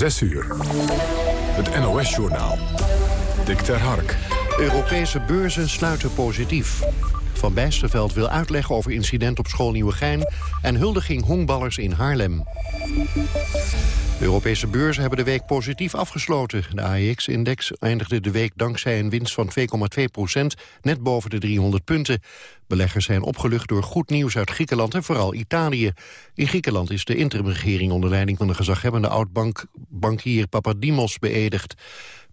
6 uur. Het NOS-journaal. Dick ter Hark. Europese beurzen sluiten positief. Van Bijsterveld wil uitleggen over incident op school Nieuwegein... en huldiging honkballers in Haarlem. De Europese beurzen hebben de week positief afgesloten. De AEX-index eindigde de week dankzij een winst van 2,2 procent... net boven de 300 punten. Beleggers zijn opgelucht door goed nieuws uit Griekenland en vooral Italië. In Griekenland is de interimregering onder leiding van de gezaghebbende oud-bankier Papadimos beëdigd.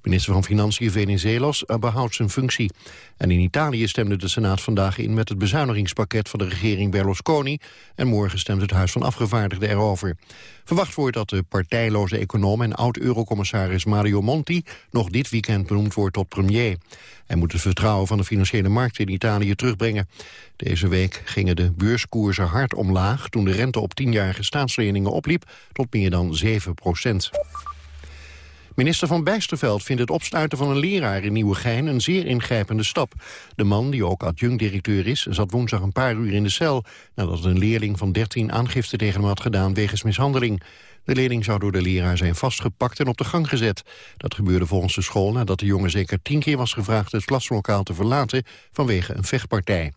Minister van Financiën Venizelos behoudt zijn functie. En in Italië stemde de Senaat vandaag in met het bezuinigingspakket van de regering Berlusconi. En morgen stemt het Huis van Afgevaardigden erover. Verwacht wordt dat de partijloze econoom en oud-eurocommissaris Mario Monti nog dit weekend benoemd wordt tot premier. Hij moet het vertrouwen van de financiële markt in Italië terugbrengen. Deze week gingen de beurskoersen hard omlaag toen de rente op tienjarige staatsleningen opliep tot meer dan 7 procent. Minister van Bijsterveld vindt het opsluiten van een leraar in Nieuwegein een zeer ingrijpende stap. De man, die ook adjunct-directeur is, zat woensdag een paar uur in de cel... nadat een leerling van 13 aangifte tegen hem had gedaan wegens mishandeling. De leerling zou door de leraar zijn vastgepakt en op de gang gezet. Dat gebeurde volgens de school nadat de jongen zeker tien keer was gevraagd het klaslokaal te verlaten vanwege een vechtpartij.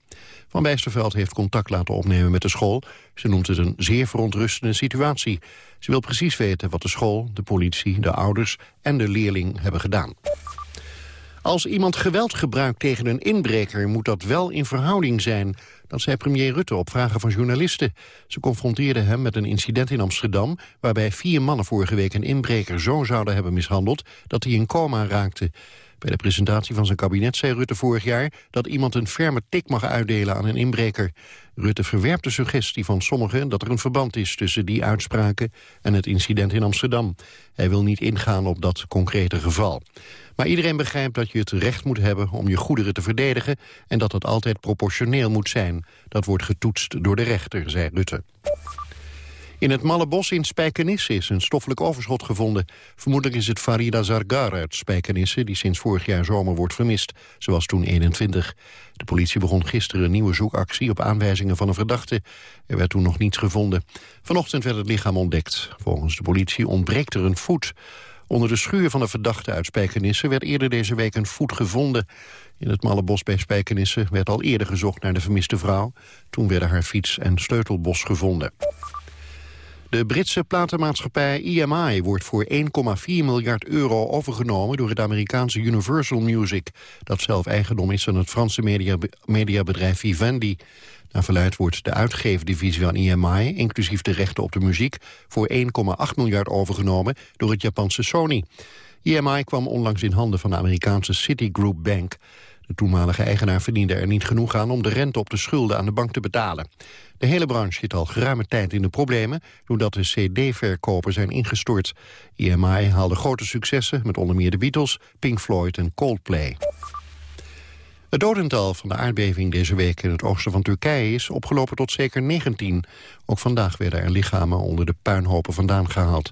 Van Bijsterveld heeft contact laten opnemen met de school. Ze noemt het een zeer verontrustende situatie. Ze wil precies weten wat de school, de politie, de ouders en de leerling hebben gedaan. Als iemand geweld gebruikt tegen een inbreker moet dat wel in verhouding zijn. Dat zei premier Rutte op vragen van journalisten. Ze confronteerden hem met een incident in Amsterdam... waarbij vier mannen vorige week een inbreker zo zouden hebben mishandeld... dat hij in coma raakte. Bij de presentatie van zijn kabinet zei Rutte vorig jaar... dat iemand een ferme tik mag uitdelen aan een inbreker. Rutte verwerpt de suggestie van sommigen dat er een verband is... tussen die uitspraken en het incident in Amsterdam. Hij wil niet ingaan op dat concrete geval. Maar iedereen begrijpt dat je het recht moet hebben om je goederen te verdedigen... en dat dat altijd proportioneel moet zijn. Dat wordt getoetst door de rechter, zei Rutte. In het Malle Bos in Spijkenisse is een stoffelijk overschot gevonden. Vermoedelijk is het Farida Zargar uit Spijkenisse... die sinds vorig jaar zomer wordt vermist. Was toen 21. De politie begon gisteren een nieuwe zoekactie... op aanwijzingen van een verdachte. Er werd toen nog niets gevonden. Vanochtend werd het lichaam ontdekt. Volgens de politie ontbreekt er een voet. Onder de schuur van de verdachte uit Spijkenisse... werd eerder deze week een voet gevonden. In het Malle Bos bij Spijkenisse werd al eerder gezocht naar de vermiste vrouw. Toen werden haar fiets en sleutelbos gevonden. De Britse platenmaatschappij EMI wordt voor 1,4 miljard euro overgenomen door het Amerikaanse Universal Music, dat zelf eigendom is van het Franse media, mediabedrijf Vivendi. Naar verluid wordt de uitgeefdivisie van EMI, inclusief de rechten op de muziek, voor 1,8 miljard overgenomen door het Japanse Sony. EMI kwam onlangs in handen van de Amerikaanse Citigroup Bank. De toenmalige eigenaar verdiende er niet genoeg aan om de rente op de schulden aan de bank te betalen. De hele branche zit al geruime tijd in de problemen... doordat de cd-verkopen zijn ingestort. EMI haalde grote successen met onder meer de Beatles, Pink Floyd en Coldplay. Het dodental van de aardbeving deze week in het oosten van Turkije is opgelopen tot zeker 19. Ook vandaag werden er lichamen onder de puinhopen vandaan gehaald.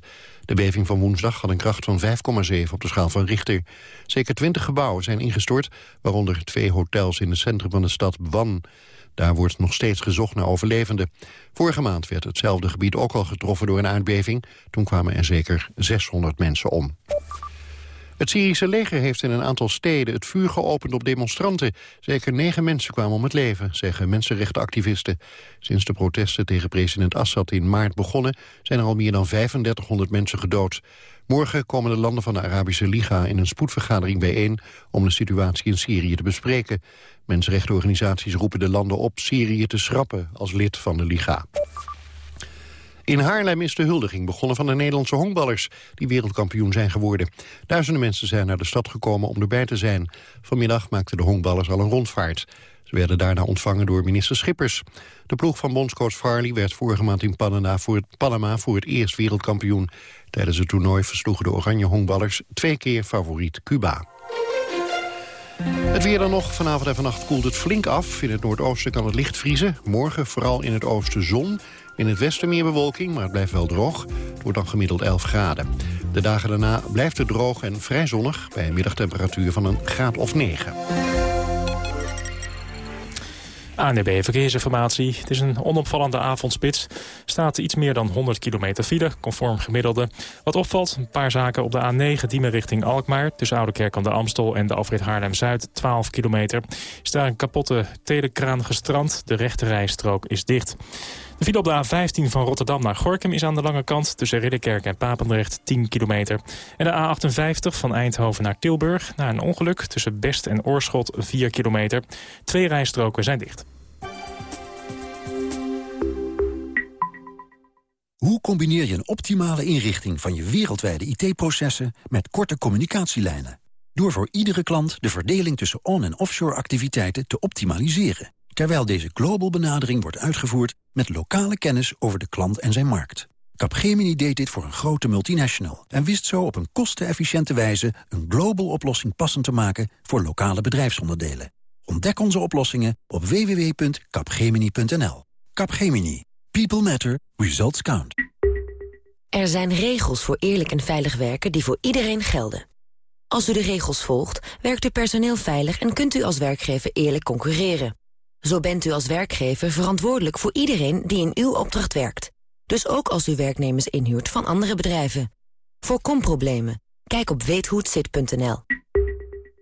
De beving van woensdag had een kracht van 5,7 op de schaal van Richter. Zeker 20 gebouwen zijn ingestort, waaronder twee hotels in het centrum van de stad Van. Daar wordt nog steeds gezocht naar overlevenden. Vorige maand werd hetzelfde gebied ook al getroffen door een aardbeving. Toen kwamen er zeker 600 mensen om. Het Syrische leger heeft in een aantal steden het vuur geopend op demonstranten. Zeker negen mensen kwamen om het leven, zeggen mensenrechtenactivisten. Sinds de protesten tegen president Assad in maart begonnen... zijn er al meer dan 3500 mensen gedood. Morgen komen de landen van de Arabische Liga in een spoedvergadering bijeen... om de situatie in Syrië te bespreken. Mensenrechtenorganisaties roepen de landen op Syrië te schrappen als lid van de Liga. In Haarlem is de huldiging begonnen van de Nederlandse honkballers... die wereldkampioen zijn geworden. Duizenden mensen zijn naar de stad gekomen om erbij te zijn. Vanmiddag maakten de honkballers al een rondvaart. Ze werden daarna ontvangen door minister Schippers. De ploeg van bondscoach Farley werd vorige maand in Panama voor het, Panama voor het eerst wereldkampioen. Tijdens het toernooi versloegen de oranje honkballers twee keer favoriet Cuba. Het weer dan nog. Vanavond en vannacht koelt het flink af. In het noordoosten kan het licht vriezen. Morgen vooral in het oosten zon. In het westen meer bewolking, maar het blijft wel droog. Het wordt dan gemiddeld 11 graden. De dagen daarna blijft het droog en vrij zonnig... bij een middagtemperatuur van een graad of 9. ANB Verkeersinformatie. Het is een onopvallende avondspits. staat iets meer dan 100 kilometer file, conform gemiddelde. Wat opvalt, een paar zaken op de A9 Diemen richting Alkmaar... tussen Oudekerk aan de Amstel en de afrit Haarlem-Zuid, 12 kilometer. Is daar een kapotte telekraan gestrand. De rechte rijstrook is dicht. De file op de A15 van Rotterdam naar Gorkum is aan de lange kant... tussen Ridderkerk en Papendrecht 10 kilometer. En de A58 van Eindhoven naar Tilburg... na een ongeluk tussen Best en Oorschot 4 kilometer. Twee rijstroken zijn dicht. Hoe combineer je een optimale inrichting van je wereldwijde IT-processen... met korte communicatielijnen? Door voor iedere klant de verdeling tussen on- en offshore activiteiten te optimaliseren terwijl deze global benadering wordt uitgevoerd met lokale kennis over de klant en zijn markt. Capgemini deed dit voor een grote multinational en wist zo op een kostenefficiënte wijze een global oplossing passend te maken voor lokale bedrijfsonderdelen. Ontdek onze oplossingen op www.capgemini.nl. Capgemini. People matter. Results count. Er zijn regels voor eerlijk en veilig werken die voor iedereen gelden. Als u de regels volgt, werkt uw personeel veilig en kunt u als werkgever eerlijk concurreren. Zo bent u als werkgever verantwoordelijk voor iedereen die in uw opdracht werkt. Dus ook als u werknemers inhuurt van andere bedrijven. Voorkom problemen. Kijk op weethohetzit.nl.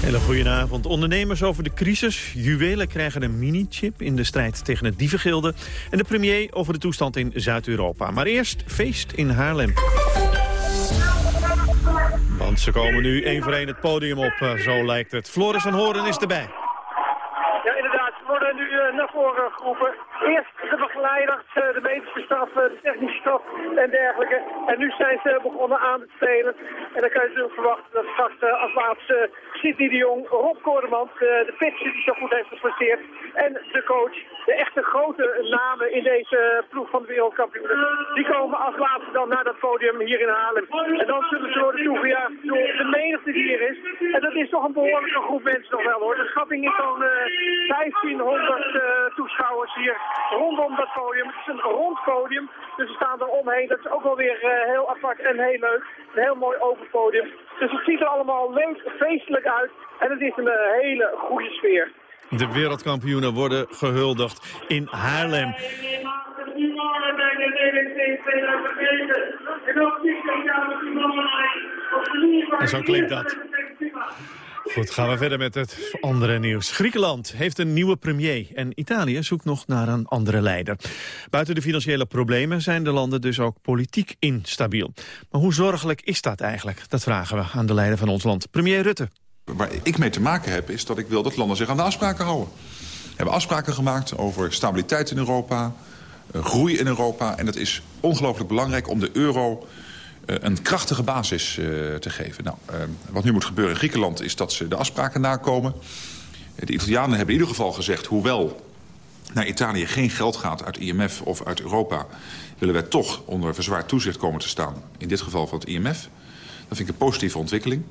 Hele goedenavond. Ondernemers over de crisis. Juwelen krijgen een mini-chip in de strijd tegen het dievengilde. En de premier over de toestand in Zuid-Europa. Maar eerst feest in Haarlem. Want ze komen nu één voor één het podium op, eh, zo lijkt het. Floris van Horen is erbij. Naar voren geroepen. Eerst de begeleiders, eh, de medische staf, de technische staf en dergelijke. En nu zijn ze begonnen aan te spelen. En dan kan je natuurlijk verwachten dat straks laatste Sidney de Jong, Rob Koordemans, de, pitcher die zo goed heeft gepresteerd. En de coach, de echte grote namen in deze ploeg van de wereldkampioenen. Die komen laatste dan naar dat podium hier in Haarlem. En dan zullen ze worden toegejuicht door de menigte die hier is. En dat is toch een behoorlijke groep mensen nog wel hoor. De schatting is zo'n uh, 1500 uh, toeschouwers hier rondom dat podium. Het is een rond podium, dus ze staan er omheen. Dat is ook wel weer uh, heel apart en heel leuk. Een heel mooi open podium. Dus het ziet er allemaal leuk, feestelijk uit. En het is een uh, hele goede sfeer. De wereldkampioenen worden gehuldigd in Haarlem. En zo klinkt dat. Goed, gaan we verder met het andere nieuws. Griekenland heeft een nieuwe premier en Italië zoekt nog naar een andere leider. Buiten de financiële problemen zijn de landen dus ook politiek instabiel. Maar hoe zorgelijk is dat eigenlijk? Dat vragen we aan de leider van ons land, premier Rutte. Waar ik mee te maken heb is dat ik wil dat landen zich aan de afspraken houden. We hebben afspraken gemaakt over stabiliteit in Europa, groei in Europa. En dat is ongelooflijk belangrijk om de euro een krachtige basis uh, te geven. Nou, uh, wat nu moet gebeuren in Griekenland is dat ze de afspraken nakomen. De Italianen hebben in ieder geval gezegd... hoewel naar Italië geen geld gaat uit IMF of uit Europa... willen wij toch onder verzwaard toezicht komen te staan. In dit geval van het IMF. Dat vind ik een positieve ontwikkeling.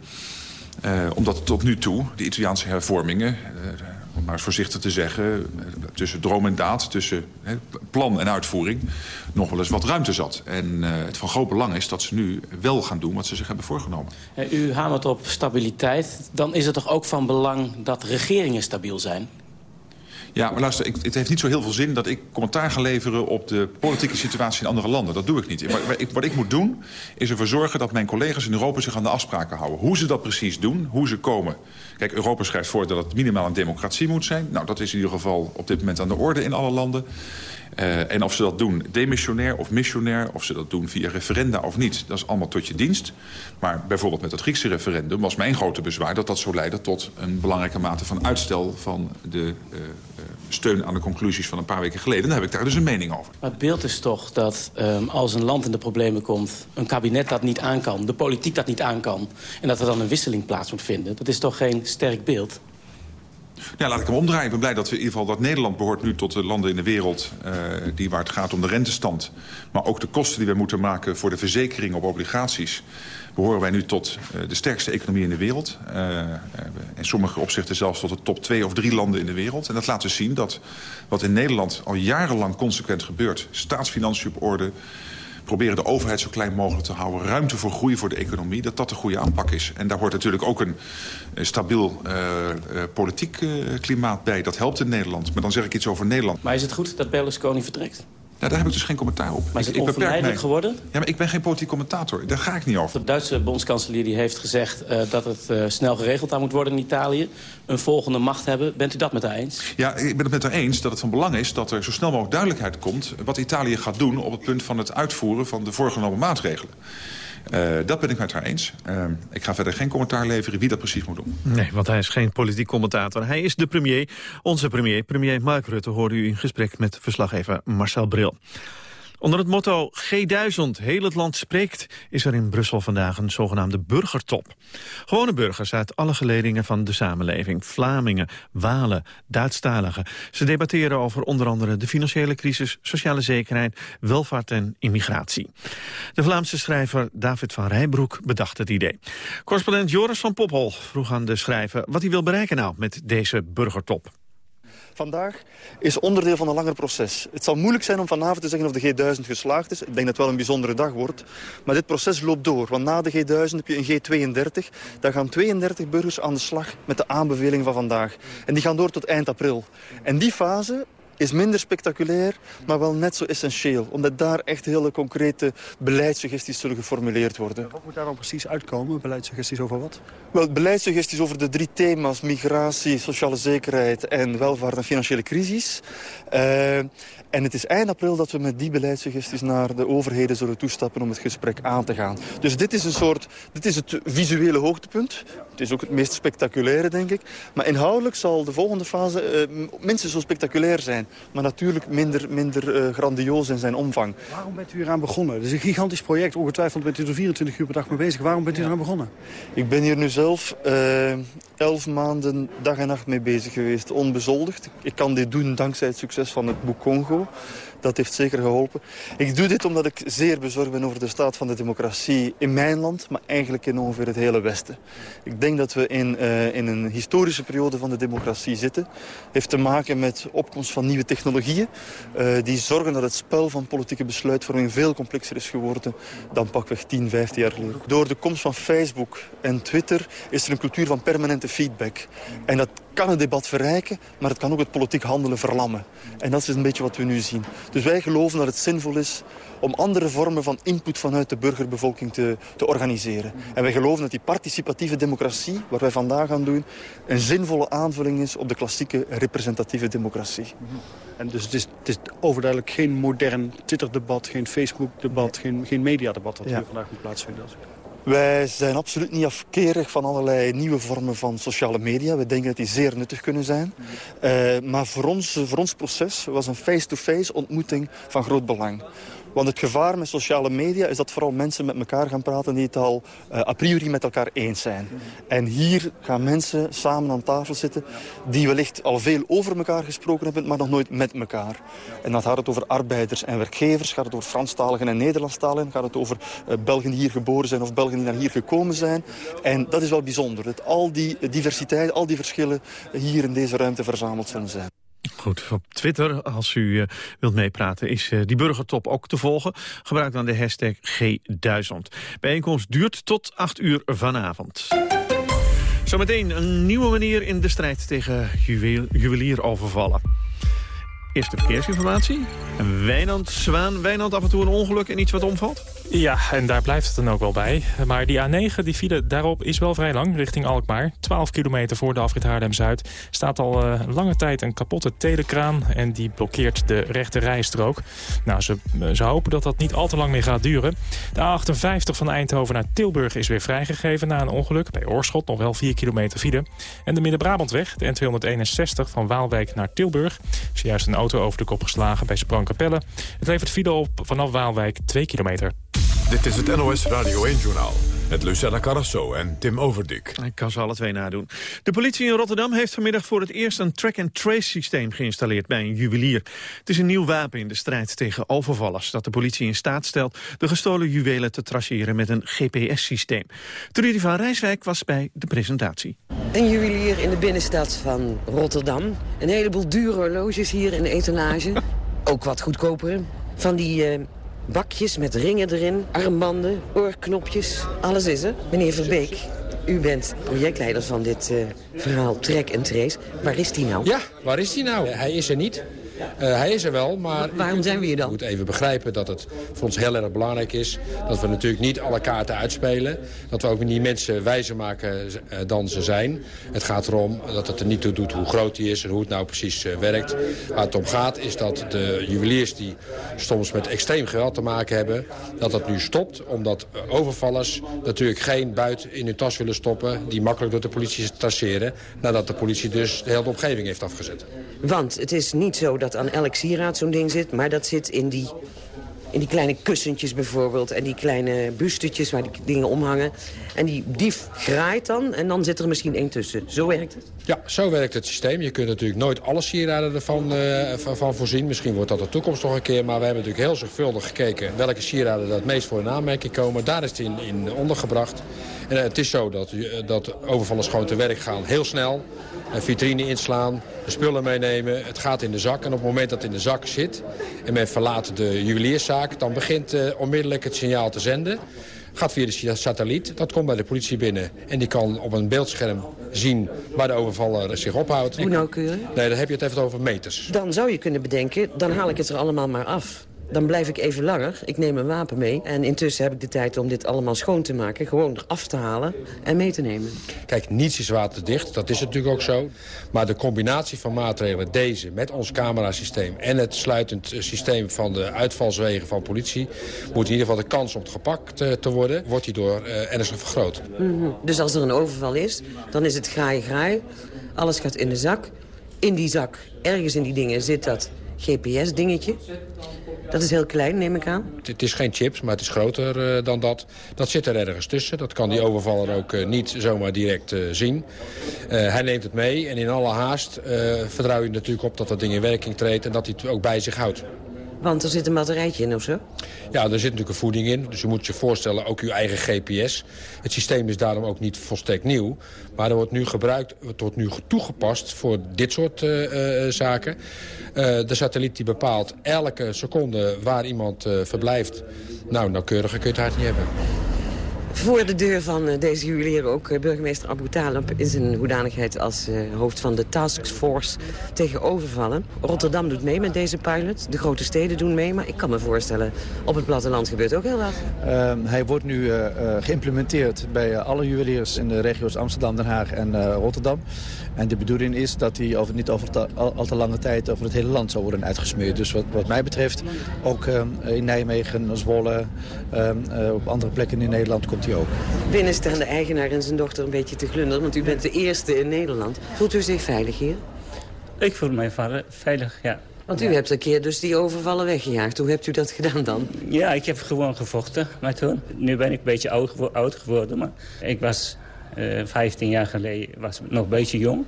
Omdat tot nu toe de Italiaanse hervormingen... om maar eens voorzichtig te zeggen... tussen droom en daad, tussen hè, plan en uitvoering... nog wel eens wat ruimte zat. En uh, het van groot belang is dat ze nu wel gaan doen wat ze zich hebben voorgenomen. U hamert op stabiliteit. Dan is het toch ook van belang dat regeringen stabiel zijn? Ja, maar luister, ik, het heeft niet zo heel veel zin dat ik commentaar ga leveren op de politieke situatie in andere landen. Dat doe ik niet. Wat, wat, ik, wat ik moet doen, is ervoor zorgen dat mijn collega's in Europa zich aan de afspraken houden. Hoe ze dat precies doen, hoe ze komen. Kijk, Europa schrijft voor dat het minimaal een democratie moet zijn. Nou, dat is in ieder geval op dit moment aan de orde in alle landen. Uh, en of ze dat doen demissionair of missionair... of ze dat doen via referenda of niet, dat is allemaal tot je dienst. Maar bijvoorbeeld met het Griekse referendum was mijn grote bezwaar... dat dat zou leiden tot een belangrijke mate van uitstel... van de uh, steun aan de conclusies van een paar weken geleden. Dan heb ik daar dus een mening over. Maar het beeld is toch dat um, als een land in de problemen komt... een kabinet dat niet aan kan, de politiek dat niet aan kan... en dat er dan een wisseling plaats moet vinden. Dat is toch geen sterk beeld? Ja, laat ik hem omdraaien. Ik ben blij dat we in ieder geval dat Nederland behoort nu tot de landen in de wereld... Uh, die waar het gaat om de rentestand. Maar ook de kosten die we moeten maken voor de verzekering op obligaties... behoren wij nu tot uh, de sterkste economie in de wereld. Uh, in sommige opzichten zelfs tot de top twee of drie landen in de wereld. En dat laat dus zien dat wat in Nederland al jarenlang consequent gebeurt... staatsfinanciën op orde proberen de overheid zo klein mogelijk te houden... ruimte voor groei voor de economie, dat dat de goede aanpak is. En daar hoort natuurlijk ook een, een stabiel uh, uh, politiek klimaat bij. Dat helpt in Nederland. Maar dan zeg ik iets over Nederland. Maar is het goed dat Berlusconi vertrekt? Ja, daar heb ik dus geen commentaar op. Maar is het ik, onvermijdelijk geworden? Ja, maar ik ben geen politiek commentator. Daar ga ik niet over. De Duitse bondskanselier die heeft gezegd uh, dat het uh, snel geregeld aan moet worden in Italië. Een volgende macht hebben. Bent u dat met haar eens? Ja, ik ben het met haar eens dat het van belang is dat er zo snel mogelijk duidelijkheid komt... wat Italië gaat doen op het punt van het uitvoeren van de voorgenomen maatregelen. Uh, dat ben ik met haar eens. Uh, ik ga verder geen commentaar leveren wie dat precies moet doen. Nee, want hij is geen politiek commentator. Hij is de premier, onze premier. Premier Mark Rutte hoorde u in gesprek met verslaggever Marcel Bril. Onder het motto G1000, heel het land spreekt, is er in Brussel vandaag een zogenaamde burgertop. Gewone burgers uit alle geledingen van de samenleving, Vlamingen, Walen, Duitsstaligen. Ze debatteren over onder andere de financiële crisis, sociale zekerheid, welvaart en immigratie. De Vlaamse schrijver David van Rijbroek bedacht het idee. Correspondent Joris van Pophol vroeg aan de schrijver wat hij wil bereiken nou met deze burgertop. Vandaag is onderdeel van een langer proces. Het zal moeilijk zijn om vanavond te zeggen of de G1000 geslaagd is. Ik denk dat het wel een bijzondere dag wordt. Maar dit proces loopt door. Want na de G1000 heb je een G32. Daar gaan 32 burgers aan de slag met de aanbevelingen van vandaag. En die gaan door tot eind april. En die fase is minder spectaculair, maar wel net zo essentieel. Omdat daar echt hele concrete beleidssuggesties zullen geformuleerd worden. Wat moet daar dan precies uitkomen? Beleidssuggesties over wat? Wel, beleidssuggesties over de drie thema's... migratie, sociale zekerheid en welvaart en financiële crisis. Uh, en het is eind april dat we met die beleidssuggesties naar de overheden zullen toestappen om het gesprek aan te gaan. Dus dit is een soort, dit is het visuele hoogtepunt. Het is ook het meest spectaculaire, denk ik. Maar inhoudelijk zal de volgende fase uh, minstens zo spectaculair zijn. Maar natuurlijk minder, minder uh, grandioos in zijn omvang. Waarom bent u eraan begonnen? Het is een gigantisch project. Ongetwijfeld bent u er 24 uur per dag mee bezig. Waarom bent u eraan begonnen? Ik ben hier nu zelf uh, elf maanden dag en nacht mee bezig geweest. Onbezoldigd. Ik kan dit doen dankzij het succes van het boek Congo. Paulo. Dat heeft zeker geholpen. Ik doe dit omdat ik zeer bezorgd ben over de staat van de democratie in mijn land, maar eigenlijk in ongeveer het hele Westen. Ik denk dat we in, uh, in een historische periode van de democratie zitten. heeft te maken met opkomst van nieuwe technologieën. Uh, die zorgen dat het spel van politieke besluitvorming veel complexer is geworden dan pakweg 10, 15 jaar geleden. Door de komst van Facebook en Twitter is er een cultuur van permanente feedback. En dat kan het debat verrijken, maar het kan ook het politiek handelen verlammen. En dat is een beetje wat we nu zien. Dus wij geloven dat het zinvol is om andere vormen van input vanuit de burgerbevolking te, te organiseren. En wij geloven dat die participatieve democratie, wat wij vandaag gaan doen, een zinvolle aanvulling is op de klassieke representatieve democratie. En dus het is, het is overduidelijk geen modern Twitter-debat, geen Facebook-debat, geen, geen mediadebat dat ja. hier vandaag moet plaatsvinden. Wij zijn absoluut niet afkerig van allerlei nieuwe vormen van sociale media. We denken dat die zeer nuttig kunnen zijn. Uh, maar voor ons, voor ons proces was een face-to-face -face ontmoeting van groot belang. Want het gevaar met sociale media is dat vooral mensen met elkaar gaan praten... die het al uh, a priori met elkaar eens zijn. En hier gaan mensen samen aan tafel zitten... die wellicht al veel over elkaar gesproken hebben... maar nog nooit met elkaar. En dan gaat het over arbeiders en werkgevers... gaat het over Franstaligen en Nederlandstaligen... gaat het over uh, Belgen die hier geboren zijn of Belgen die naar hier gekomen zijn. En dat is wel bijzonder. Dat al die diversiteit, al die verschillen... hier in deze ruimte verzameld zullen zijn. Goed, op Twitter, als u uh, wilt meepraten, is uh, die burgertop ook te volgen. Gebruik dan de hashtag G1000. Bijeenkomst duurt tot 8 uur vanavond. Zometeen een nieuwe manier in de strijd tegen juwelierovervallen. Eerste verkeersinformatie. Wijnand Zwaan. Wijnand, af en toe een ongeluk en iets wat omvalt? Ja, en daar blijft het dan ook wel bij. Maar die A9, die file daarop is wel vrij lang, richting Alkmaar. 12 kilometer voor de afrit Haarlem-Zuid staat al uh, lange tijd een kapotte telekraan... en die blokkeert de rechte rijstrook. Nou, ze, ze hopen dat dat niet al te lang meer gaat duren. De A58 van Eindhoven naar Tilburg is weer vrijgegeven na een ongeluk. Bij Oorschot nog wel 4 kilometer file. En de Midden-Brabantweg, de N261 van Waalwijk naar Tilburg... is juist een auto over de kop geslagen bij Sprangkapelle. Het levert file op vanaf Waalwijk 2 kilometer. Dit is het NOS Radio 1-journaal. Met Lucella Carrasso en Tim Overdik. Ik kan ze alle twee nadoen. De politie in Rotterdam heeft vanmiddag voor het eerst een track-and-trace systeem geïnstalleerd bij een juwelier. Het is een nieuw wapen in de strijd tegen overvallers dat de politie in staat stelt de gestolen juwelen te traceren met een GPS-systeem. Trudy van Rijswijk was bij de presentatie. Een juwelier in de binnenstad van Rotterdam. Een heleboel dure horloges hier in de etalage. Ook wat goedkopere. Van die uh, bakjes met ringen erin, armbanden, oorknopjes. Alles is er. Meneer Verbeek, u bent projectleider van dit uh, verhaal Trek en Trace. Waar is die nou? Ja, waar is die nou? Hij is er niet. Uh, hij is er wel, maar... Waarom zijn we hier dan? Je moet even begrijpen dat het voor ons heel erg belangrijk is... dat we natuurlijk niet alle kaarten uitspelen. Dat we ook niet mensen wijzer maken uh, dan ze zijn. Het gaat erom dat het er niet toe doet hoe groot hij is... en hoe het nou precies uh, werkt. Waar het om gaat is dat de juweliers die soms met extreem geweld te maken hebben... dat dat nu stopt, omdat overvallers natuurlijk geen buit in hun tas willen stoppen... die makkelijk door de politie traceren... nadat de politie dus de hele omgeving heeft afgezet. Want het is niet zo dat aan elk sieraad zo'n ding zit... maar dat zit in die, in die kleine kussentjes bijvoorbeeld... en die kleine bustetjes waar die dingen omhangen. En die dief graait dan en dan zit er misschien één tussen. Zo werkt het? Ja, zo werkt het systeem. Je kunt natuurlijk nooit alle sieraden ervan uh, van, voorzien. Misschien wordt dat de toekomst nog een keer. Maar we hebben natuurlijk heel zorgvuldig gekeken... welke sieraden er het meest voor in aanmerking komen. Daar is het in, in ondergebracht. En uh, het is zo dat, uh, dat overvallers gewoon te werk gaan heel snel een vitrine inslaan, de spullen meenemen. Het gaat in de zak en op het moment dat het in de zak zit... en men verlaat de juwelierszaak... dan begint uh, onmiddellijk het signaal te zenden. Gaat via de satelliet, dat komt bij de politie binnen. En die kan op een beeldscherm zien waar de overvaller zich ophoudt. Hoe nauwkeurig? Nee, dan heb je het even over meters. Dan zou je kunnen bedenken, dan haal ik het er allemaal maar af. Dan blijf ik even langer. Ik neem een wapen mee. En intussen heb ik de tijd om dit allemaal schoon te maken. Gewoon eraf te halen en mee te nemen. Kijk, niets is waterdicht. Dat is natuurlijk ook zo. Maar de combinatie van maatregelen, deze met ons camerasysteem... en het sluitend systeem van de uitvalswegen van politie... moet in ieder geval de kans om gepakt uh, te worden... wordt hierdoor uh, ernstig vergroot. Mm -hmm. Dus als er een overval is, dan is het graai graai. Alles gaat in de zak. In die zak, ergens in die dingen, zit dat GPS-dingetje. Dat is heel klein, neem ik aan. Het is geen chips, maar het is groter uh, dan dat. Dat zit er ergens tussen. Dat kan die overvaller ook uh, niet zomaar direct uh, zien. hij neemt het mee en in alle haast vertrouw je natuurlijk op dat dat ding in werking treedt... en dat hij het ook bij zich houdt. Want er zit een batterijtje in of zo? Ja, er zit natuurlijk een voeding in. Dus je moet je voorstellen, ook je eigen GPS. Het systeem is daarom ook niet volstrekt nieuw. Maar er wordt nu gebruikt, het wordt nu toegepast voor dit soort uh, uh, zaken. Uh, de satelliet die bepaalt elke seconde waar iemand verblijft. Nou, nauwkeuriger kun je het hard niet hebben. Voor de deur van uh, deze juwelier ook uh, burgemeester Abu Talib... in zijn hoedanigheid als uh, hoofd van de taskforce tegen overvallen. Rotterdam doet mee met deze pilot. De grote steden doen mee. Maar ik kan me voorstellen, op het platteland gebeurt ook heel wat. hij wordt nu geïmplementeerd bij alle juweliers in de regio's Amsterdam, Den Haag en Rotterdam. En de bedoeling is dat hij over, niet over te, al, al, te lange tijd over het hele land zou worden uitgesmeerd. Dus wat, wat mij betreft ook in Nijmegen, Zwolle, op andere plekken in Nederland komt hij ook. Binnen staan de eigenaar en zijn dochter een beetje te glunderen, want u bent de eerste in Nederland. Voelt u zich veilig hier? Ik voel mij veilig, ja. Want u ja. hebt een keer dus die overvallen weggejaagd. Hoe hebt u dat gedaan dan? Ja, ik heb gewoon gevochten met hun. Nu ben ik een beetje oud, oud geworden, maar ik was 15 jaar geleden was nog een beetje jong.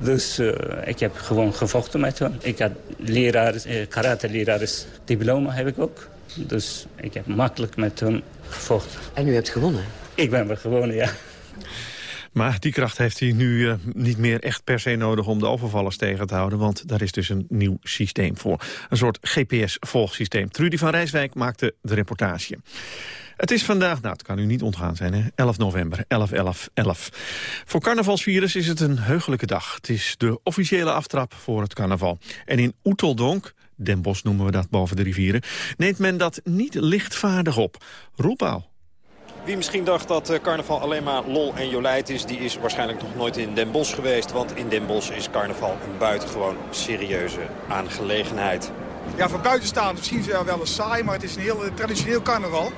Dus uh, ik heb gewoon gevochten met hen. Ik had leraars, uh, karate-leraars diploma heb ik ook. Dus ik heb makkelijk met hun gevochten. En u hebt gewonnen? Ik ben wel gewonnen, ja. Maar die kracht heeft hij nu uh, niet meer echt per se nodig om de overvallers tegen te houden. Want daar is dus een nieuw systeem voor. Een soort GPS-volgsysteem. Trudy van Rijswijk maakte de reportage. Het is vandaag, nou het kan u niet ontgaan zijn, hè? 11 november, 11, 11, 11. Voor carnavalsvirus is het een heugelijke dag. Het is de officiële aftrap voor het carnaval. En in Oeteldonk, Den Bosch noemen we dat boven de rivieren... neemt men dat niet lichtvaardig op. Roelpaal. Wie misschien dacht dat eh, carnaval alleen maar lol en jolijt is... die is waarschijnlijk nog nooit in Den Bosch geweest. Want in Den Bosch is carnaval een buitengewoon serieuze aangelegenheid. Ja, voor buitenstaanders misschien wel wel eens saai... maar het is een heel eh, traditioneel carnaval.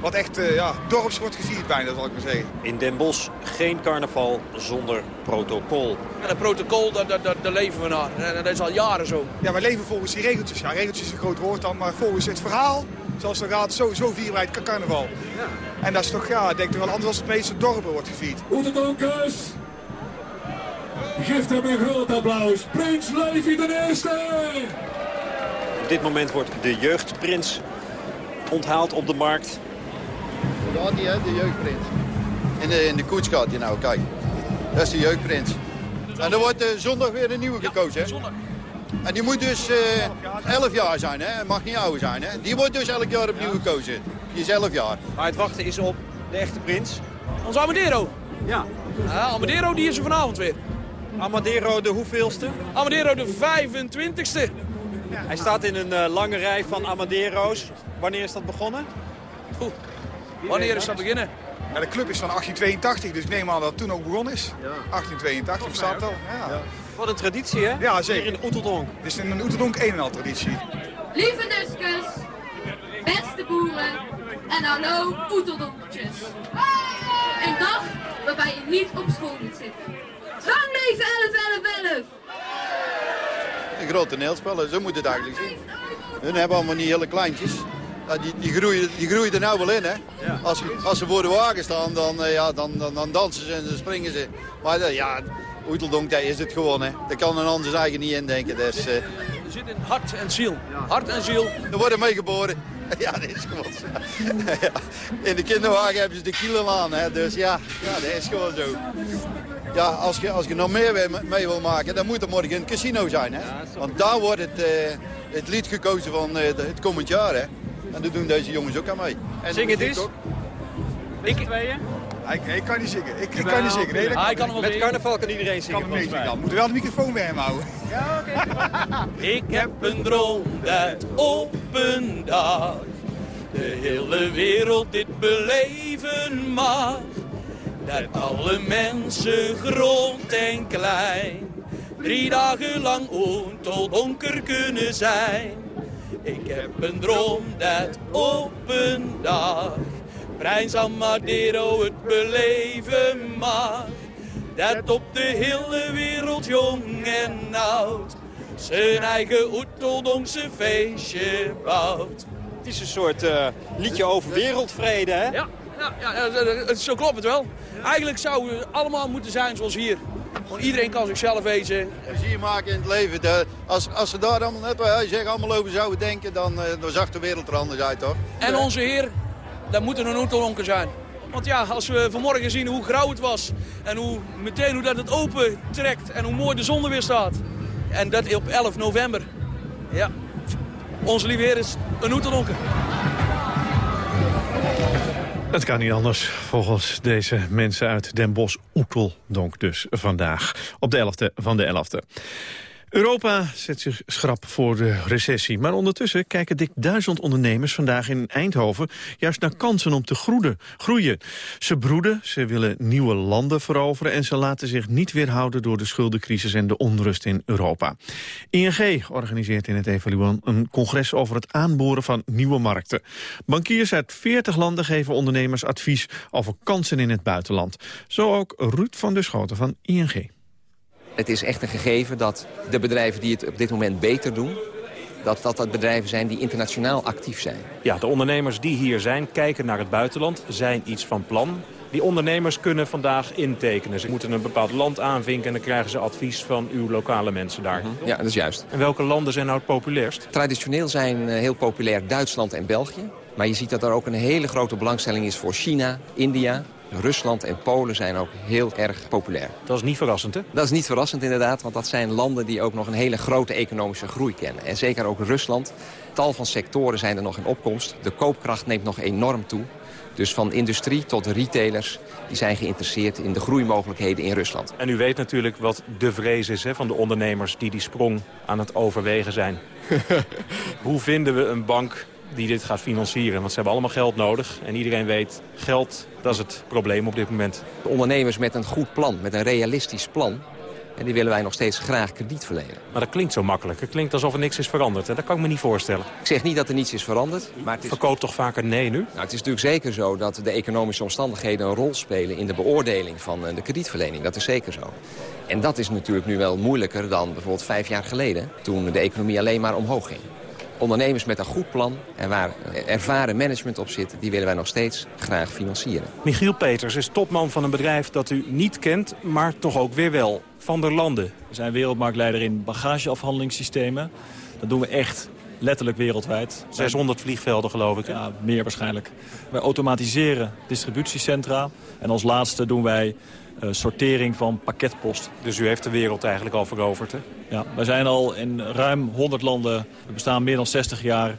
Wat echt uh, ja, dorps wordt gevierd bijna, zal ik maar zeggen. In Den Bosch geen carnaval zonder protocol. Ja, dat protocol, daar, daar, daar leven we naar. En dat is al jaren zo. Ja, wij leven volgens die regeltjes. Ja, regeltjes is een groot woord dan, maar volgens het verhaal... zoals de raad, zo, zo vieren wij het carnaval. Ja. En dat is toch, ja, ik denk toch wel anders als het meeste dorpen wordt gevierd. Oetedonkers, geef hem een groot applaus. Prins Levi de Eerste! Op dit moment wordt de jeugdprins onthaald op de markt. Ja, die, hè, de jeugdprins. In de, in de koets gaat hij nou, kijk. Dat is de jeugdprins. En er wordt uh, zondag weer een nieuwe gekozen, hè? zondag. En die moet dus uh, 11 jaar zijn, hè? Mag niet ouder zijn, hè? Die wordt dus elk jaar opnieuw gekozen. Die is 11 jaar. Maar het wachten is op de echte prins. Onze Amadero. Ja. ja Amadero die is er vanavond weer. Amadero de hoeveelste? Amadero de 25ste. Ja. Hij staat in een uh, lange rij van Amadero's. Wanneer is dat begonnen? Oeh. Wanneer is dat beginnen? Ja, de club is van 1882, dus ik neem aan dat het toen ook begonnen is. Ja. 1882 bestaat al. Ja. Ja. Wat een traditie, hè? Ja, zeker. Hier in Oeteldonk. Het is een Oeteldonk een en al traditie. Lieve Duskus, beste boeren en hallo Oeteldonkjes. Een dag waarbij je niet op school moet zitten. Lang leven 11, 11, 11! Een groot toneelspel, zo moet het eigenlijk zien. Hun hebben allemaal niet hele kleintjes. Ja, die, die, groeien, die groeien er nou wel in, hè. Ja. Als, als ze voor de wagen staan, dan, ja, dan, dan, dan dansen ze en dan springen ze. Maar ja, Oeteldonk, daar is het gewoon, hè. Daar kan een ander eigen niet in denken. Dus, uh... Er zit in hart en ziel. Hart en ziel. Er worden meegeboren. Ja, dat is gewoon zo. ja. In de kinderwagen hebben ze de kielen aan, hè. Dus ja, ja, dat is gewoon zo. Ja, als je, als je nog meer mee wil maken, dan moet er morgen een casino zijn, hè. Want daar wordt het, uh, het lied gekozen van uh, het komend jaar, hè. En daar doen deze jongens ook aan mee. En Zing het eens. Ik, ik, ik, kan niet zingen. Ik, ik kan niet zingen. Nee, ah, kan Met carnaval kan iedereen zingen. Kan mee dan. Moeten wel de microfoon bij hem houden. Ja, oké. ik heb een droom dat op een dag de hele wereld dit beleven mag. Dat alle mensen, groot en klein, drie dagen lang tot donker kunnen zijn. Ik heb een droom dat op een dag Prins Amadero het beleven mag. Dat op de hele wereld jong en oud zijn eigen Oeteldonkse feestje bouwt. Het is een soort uh, liedje over wereldvrede, hè? Ja, ja, ja, zo klopt het wel. Eigenlijk zou het allemaal moeten zijn zoals hier. Gewoon iedereen kan zichzelf wezen. Plezier maken in het leven. De, als, als ze daar allemaal net wat zegt allemaal over zouden denken, dan, uh, dan zag de wereld er anders uit, toch? En onze heer, dat moet een Oetelonker zijn. Want ja, als we vanmorgen zien hoe grauw het was... en hoe meteen hoe dat het open trekt en hoe mooi de zon er weer staat. En dat op 11 november. Ja, onze lieve heer is een Oetelonker. Het kan niet anders, volgens deze mensen uit Den Bosch Oeteldonk dus vandaag. Op de 11e van de 11e. Europa zet zich schrap voor de recessie. Maar ondertussen kijken dik duizend ondernemers vandaag in Eindhoven... juist naar kansen om te groeien. groeien. Ze broeden, ze willen nieuwe landen veroveren... en ze laten zich niet weerhouden door de schuldencrisis en de onrust in Europa. ING organiseert in het Evaluan een congres over het aanboren van nieuwe markten. Bankiers uit 40 landen geven ondernemers advies over kansen in het buitenland. Zo ook Ruud van der Schoten van ING. Het is echt een gegeven dat de bedrijven die het op dit moment beter doen... dat dat, dat bedrijven zijn die internationaal actief zijn. Ja, de ondernemers die hier zijn, kijken naar het buitenland, zijn iets van plan. Die ondernemers kunnen vandaag intekenen. Ze moeten een bepaald land aanvinken en dan krijgen ze advies van uw lokale mensen daar. Mhm. Ja, dat is juist. En welke landen zijn nou het populairst? Traditioneel zijn eh, heel populair Duitsland en België. Maar je ziet dat er ook een hele grote belangstelling is voor China, India, Rusland en Polen zijn ook heel erg populair. Dat is niet verrassend, hè? Dat is niet verrassend, inderdaad. Want dat zijn landen die ook nog een hele grote economische groei kennen. En zeker ook Rusland. Tal van sectoren zijn er nog in opkomst. De koopkracht neemt nog enorm toe. Dus van industrie tot retailers, die zijn geïnteresseerd in de groeimogelijkheden in Rusland. En u weet natuurlijk wat de vrees is hè, van de ondernemers die die sprong aan het overwegen zijn. Hoe vinden we een bank die dit gaat financieren? Want ze hebben allemaal geld nodig. En iedereen weet, geld, dat is het probleem op dit moment. De ondernemers met een goed plan, met een realistisch plan... En die willen wij nog steeds graag krediet verlenen. Maar dat klinkt zo makkelijk. Het klinkt alsof er niks is veranderd. En dat kan ik me niet voorstellen. Ik zeg niet dat er niets is veranderd. Maar het is... Verkoopt toch vaker nee nu? Nou, het is natuurlijk zeker zo dat de economische omstandigheden een rol spelen... in de beoordeling van eh, de kredietverlening. Dat is zeker zo. En dat is natuurlijk nu wel moeilijker dan bijvoorbeeld vijf jaar geleden... toen de economie alleen maar omhoog ging ondernemers met een goed plan en waar ervaren management op zit... die willen wij nog steeds graag financieren. Michiel Peters is topman van een bedrijf dat u niet kent, maar toch ook weer wel. Van der Landen. We zijn wereldmarktleider in bagageafhandelingssystemen. Dat doen we echt letterlijk wereldwijd. 600 vliegvelden geloof ik. Hè? Ja, meer waarschijnlijk. Wij automatiseren distributiecentra. En als laatste doen wij sortering van pakketpost. Dus u heeft de wereld eigenlijk al veroverd, hè? Ja, wij zijn al in ruim 100 landen. We bestaan meer dan 60 jaar.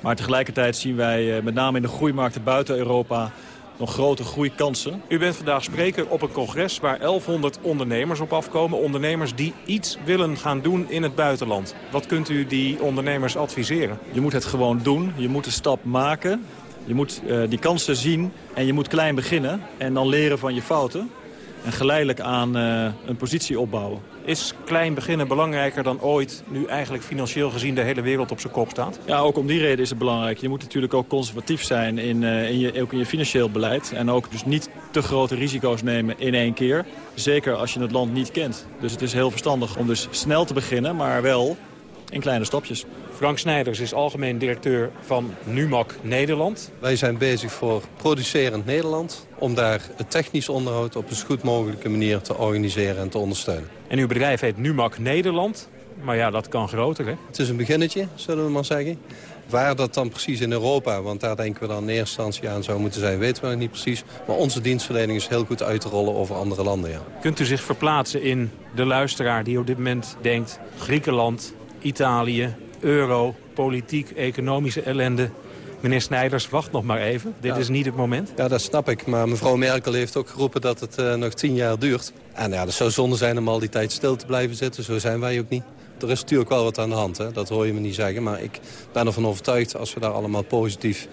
Maar tegelijkertijd zien wij uh, met name in de groeimarkten buiten Europa nog grote groeikansen. U bent vandaag spreker op een congres waar 1100 ondernemers op afkomen. Ondernemers die iets willen gaan doen in het buitenland. Wat kunt u die ondernemers adviseren? Je moet het gewoon doen. Je moet de stap maken. Je moet uh, die kansen zien en je moet klein beginnen. En dan leren van je fouten en geleidelijk aan uh, een positie opbouwen. Is klein beginnen belangrijker dan ooit, nu eigenlijk financieel gezien de hele wereld op zijn kop staat? Ja, ook om die reden is het belangrijk. Je moet natuurlijk ook conservatief zijn in, uh, in, je, ook in je financieel beleid. En ook dus niet te grote risico's nemen in één keer. Zeker als je het land niet kent. Dus het is heel verstandig om dus snel te beginnen, maar wel in kleine stapjes. Frank Snijders is algemeen directeur van NUMAC Nederland. Wij zijn bezig voor producerend Nederland... om daar het technisch onderhoud op een zo goed mogelijke manier te organiseren en te ondersteunen. En uw bedrijf heet NUMAC Nederland. Maar ja, dat kan groter, hè? Het is een beginnetje, zullen we maar zeggen. Waar dat dan precies in Europa, want daar denken we dan in eerste instantie aan zou moeten zijn, weten we nog niet precies. Maar onze dienstverlening is heel goed uit te rollen over andere landen, ja. Kunt u zich verplaatsen in de luisteraar die op dit moment denkt... Griekenland, Italië, euro, politiek, economische ellende. Meneer Snijders, wacht nog maar even. Dit Ja. is niet het moment. Ja, dat snap ik. Maar mevrouw Merkel heeft ook geroepen dat het eh, nog tien jaar duurt. En ja, dat zou zonde zijn om al die tijd stil te blijven zitten. Zo zijn wij ook niet. Er is natuurlijk wel wat aan de hand, hè? dat hoor je me niet zeggen. Maar ik ben ervan overtuigd, als we daar allemaal positief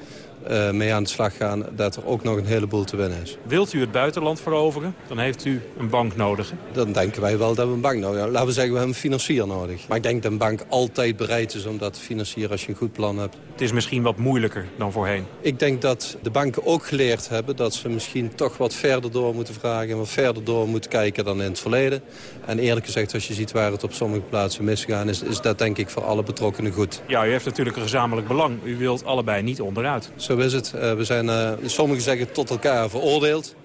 eh, mee aan de slag gaan... dat er ook nog een heleboel te winnen is. Wilt u het buitenland veroveren, dan heeft u een bank nodig. hè? Dan denken wij wel dat we een bank nodig hebben. Laten we zeggen, we hebben een financier nodig. Maar ik denk dat een bank altijd bereid is om dat te financieren als je een goed plan hebt. Het is misschien wat moeilijker dan voorheen. Ik denk dat de banken ook geleerd hebben dat ze misschien toch wat verder door moeten vragen... en wat verder door moeten kijken dan in het verleden. En eerlijk gezegd, als je ziet waar het op sommige plaatsen misgaan... is, is dat denk ik voor alle betrokkenen goed. Ja, u heeft natuurlijk een gezamenlijk belang. U wilt allebei niet onderuit. Zo is het. Eh, we zijn, eh, sommigen zeggen, tot elkaar veroordeeld.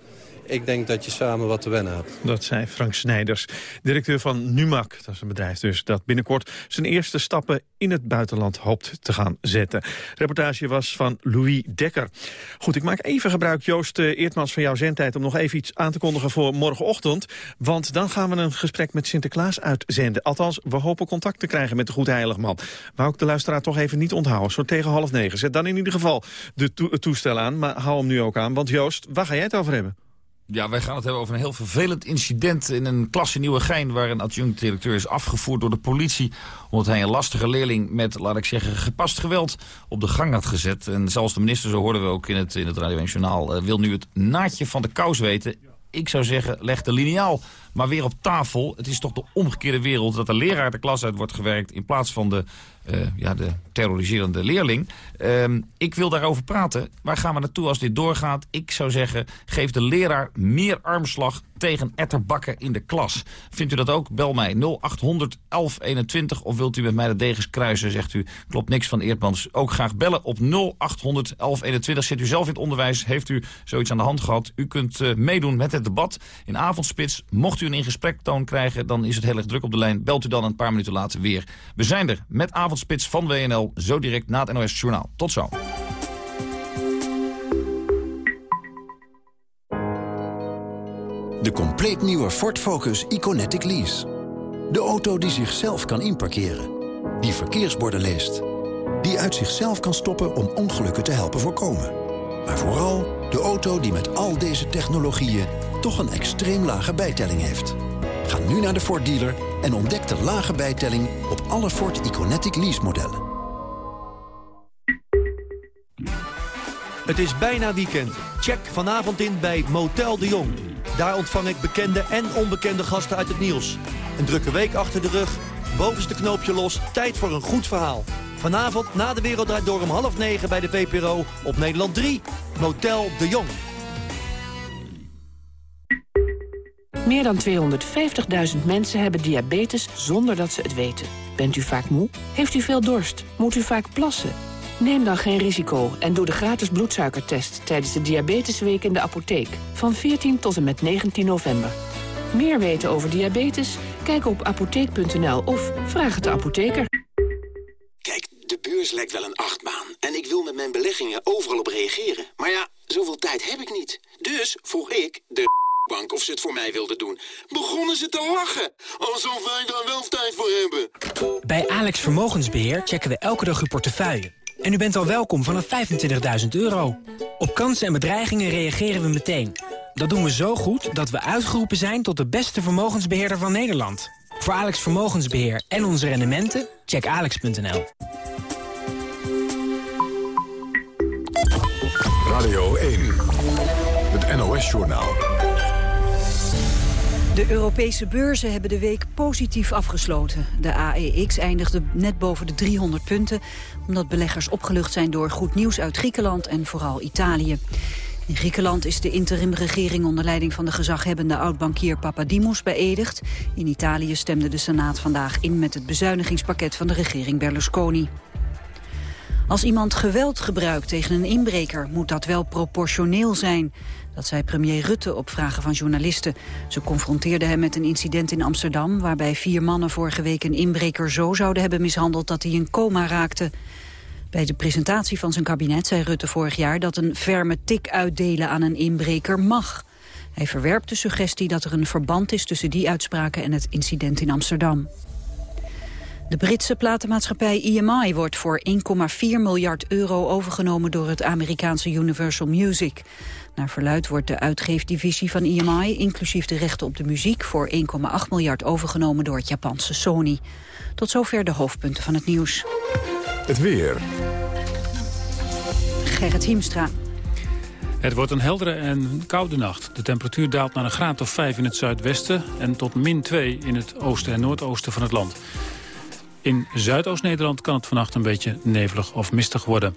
Ik denk dat je samen wat te winnen hebt. Dat zei Frank Snijders, directeur van NUMAC. Dat is een bedrijf dus dat binnenkort zijn eerste stappen in het buitenland hoopt te gaan zetten. Reportage was van Louis Dekker. Goed, ik maak even gebruik, Joost eh, Eertmans, van jouw zendtijd... om nog even iets aan te kondigen voor morgenochtend. Want dan gaan we een gesprek met Sinterklaas uitzenden. Althans, we hopen contact te krijgen met de Goedheiligman. Wou ik de luisteraar toch even niet onthouden. Zo tegen half negen. Zet dan in ieder geval de het toestel aan, maar hou hem nu ook aan. Want Joost, waar ga jij het over hebben? Ja, wij gaan het hebben over een heel vervelend incident in een klas in Nieuwegein... waar een adjunct-directeur is afgevoerd door de politie... omdat hij een lastige leerling met, laat ik zeggen, gepast geweld op de gang had gezet. En zelfs de minister, zo hoorden we ook in het, in het Radio 1 Journaal... eh, wil nu het naadje van de kous weten. Ik zou zeggen, leg de liniaal maar weer op tafel. Het is toch de omgekeerde wereld dat de leraar de klas uit wordt gewerkt... in plaats van de, ja, de terroriserende leerling. Ehm, ik wil daarover praten. Waar gaan we naartoe als dit doorgaat? Ik zou zeggen, geef de leraar meer armslag tegen etterbakken in de klas. Vindt u dat ook? Bel mij 0800 1121 of wilt u met mij de degens kruisen? Zegt u, klopt niks van Eerdmans. Ook graag bellen op 0800 1121. Zit u zelf in het onderwijs? Heeft u zoiets aan de hand gehad? U kunt eh, meedoen met het debat in avondspits. Mocht u een in gesprek toon krijgen, dan is het heel erg druk op de lijn. Belt u dan een paar minuten later weer. We zijn er met avondspits van WNL, zo direct na het NOS Journaal. Tot zo. De compleet nieuwe Ford Focus Iconetic Lease. De auto die zichzelf kan inparkeren. Die verkeersborden leest. Die uit zichzelf kan stoppen om ongelukken te helpen voorkomen. Maar vooral De auto die met al deze technologieën toch een extreem lage bijtelling heeft. Ga nu naar de Ford dealer en ontdek de lage bijtelling op alle Ford Iconetic lease modellen. Het is bijna weekend. Check vanavond in bij Motel de Jong. Daar ontvang ik bekende en onbekende gasten uit het nieuws. Een drukke week achter de rug, bovenste knoopje los, tijd voor een goed verhaal. Vanavond na de Wereld Door om half negen bij de VPRO op Nederland 3. Motel de Jong. Meer dan 250.000 mensen hebben diabetes zonder dat ze het weten. Bent u vaak moe? Heeft u veel dorst? Moet u vaak plassen? Neem dan geen risico en doe de gratis bloedsuikertest... tijdens de Diabetesweek in de apotheek. Van 14 tot en met 19 november. Meer weten over diabetes? Kijk op apotheek.nl of vraag het de apotheker. Kijk, de beurs lijkt wel een achtbaan. En ik wil met mijn beleggingen overal op reageren. Maar ja, zoveel tijd heb ik niet. Dus vroeg ik de bank of ze het voor mij wilden doen. Begonnen ze te lachen. Alsof wij daar wel tijd voor hebben. Bij Alex Vermogensbeheer checken we elke dag uw portefeuille. En u bent al welkom vanaf 25.000 euro. Op kansen en bedreigingen reageren we meteen. Dat doen we zo goed dat we uitgeroepen zijn tot de beste vermogensbeheerder van Nederland. Voor Alex Vermogensbeheer en onze rendementen, check alex.nl. Radio 1, het NOS-journaal. De Europese beurzen hebben de week positief afgesloten. De AEX eindigde net boven de 300 punten... omdat beleggers opgelucht zijn door goed nieuws uit Griekenland en vooral Italië. In Griekenland is de interimregering onder leiding van de gezaghebbende oud-bankier Papadimos beëdigd. In Italië stemde de Senaat vandaag in met het bezuinigingspakket van de regering Berlusconi. Als iemand geweld gebruikt tegen een inbreker moet dat wel proportioneel zijn. Dat zei premier Rutte op vragen van journalisten. Ze confronteerden hem met een incident in Amsterdam... waarbij vier mannen vorige week een inbreker zo zouden hebben mishandeld... dat hij in coma raakte. Bij de presentatie van zijn kabinet zei Rutte vorig jaar... dat een ferme tik uitdelen aan een inbreker mag. Hij verwerpt de suggestie dat er een verband is tussen die uitspraken... en het incident in Amsterdam. De Britse platenmaatschappij EMI wordt voor 1,4 miljard euro overgenomen door het Amerikaanse Universal Music. Naar verluid wordt de uitgeefdivisie van EMI, inclusief de rechten op de muziek, voor 1,8 miljard overgenomen door het Japanse Sony. Tot zover de hoofdpunten van het nieuws. Het weer. Gerrit Hiemstra. Het wordt een heldere en koude nacht. De temperatuur daalt naar een graad of 5 in het zuidwesten... en tot min 2 in het oosten en noordoosten van het land. In Zuidoost-Nederland kan het vannacht een beetje nevelig of mistig worden.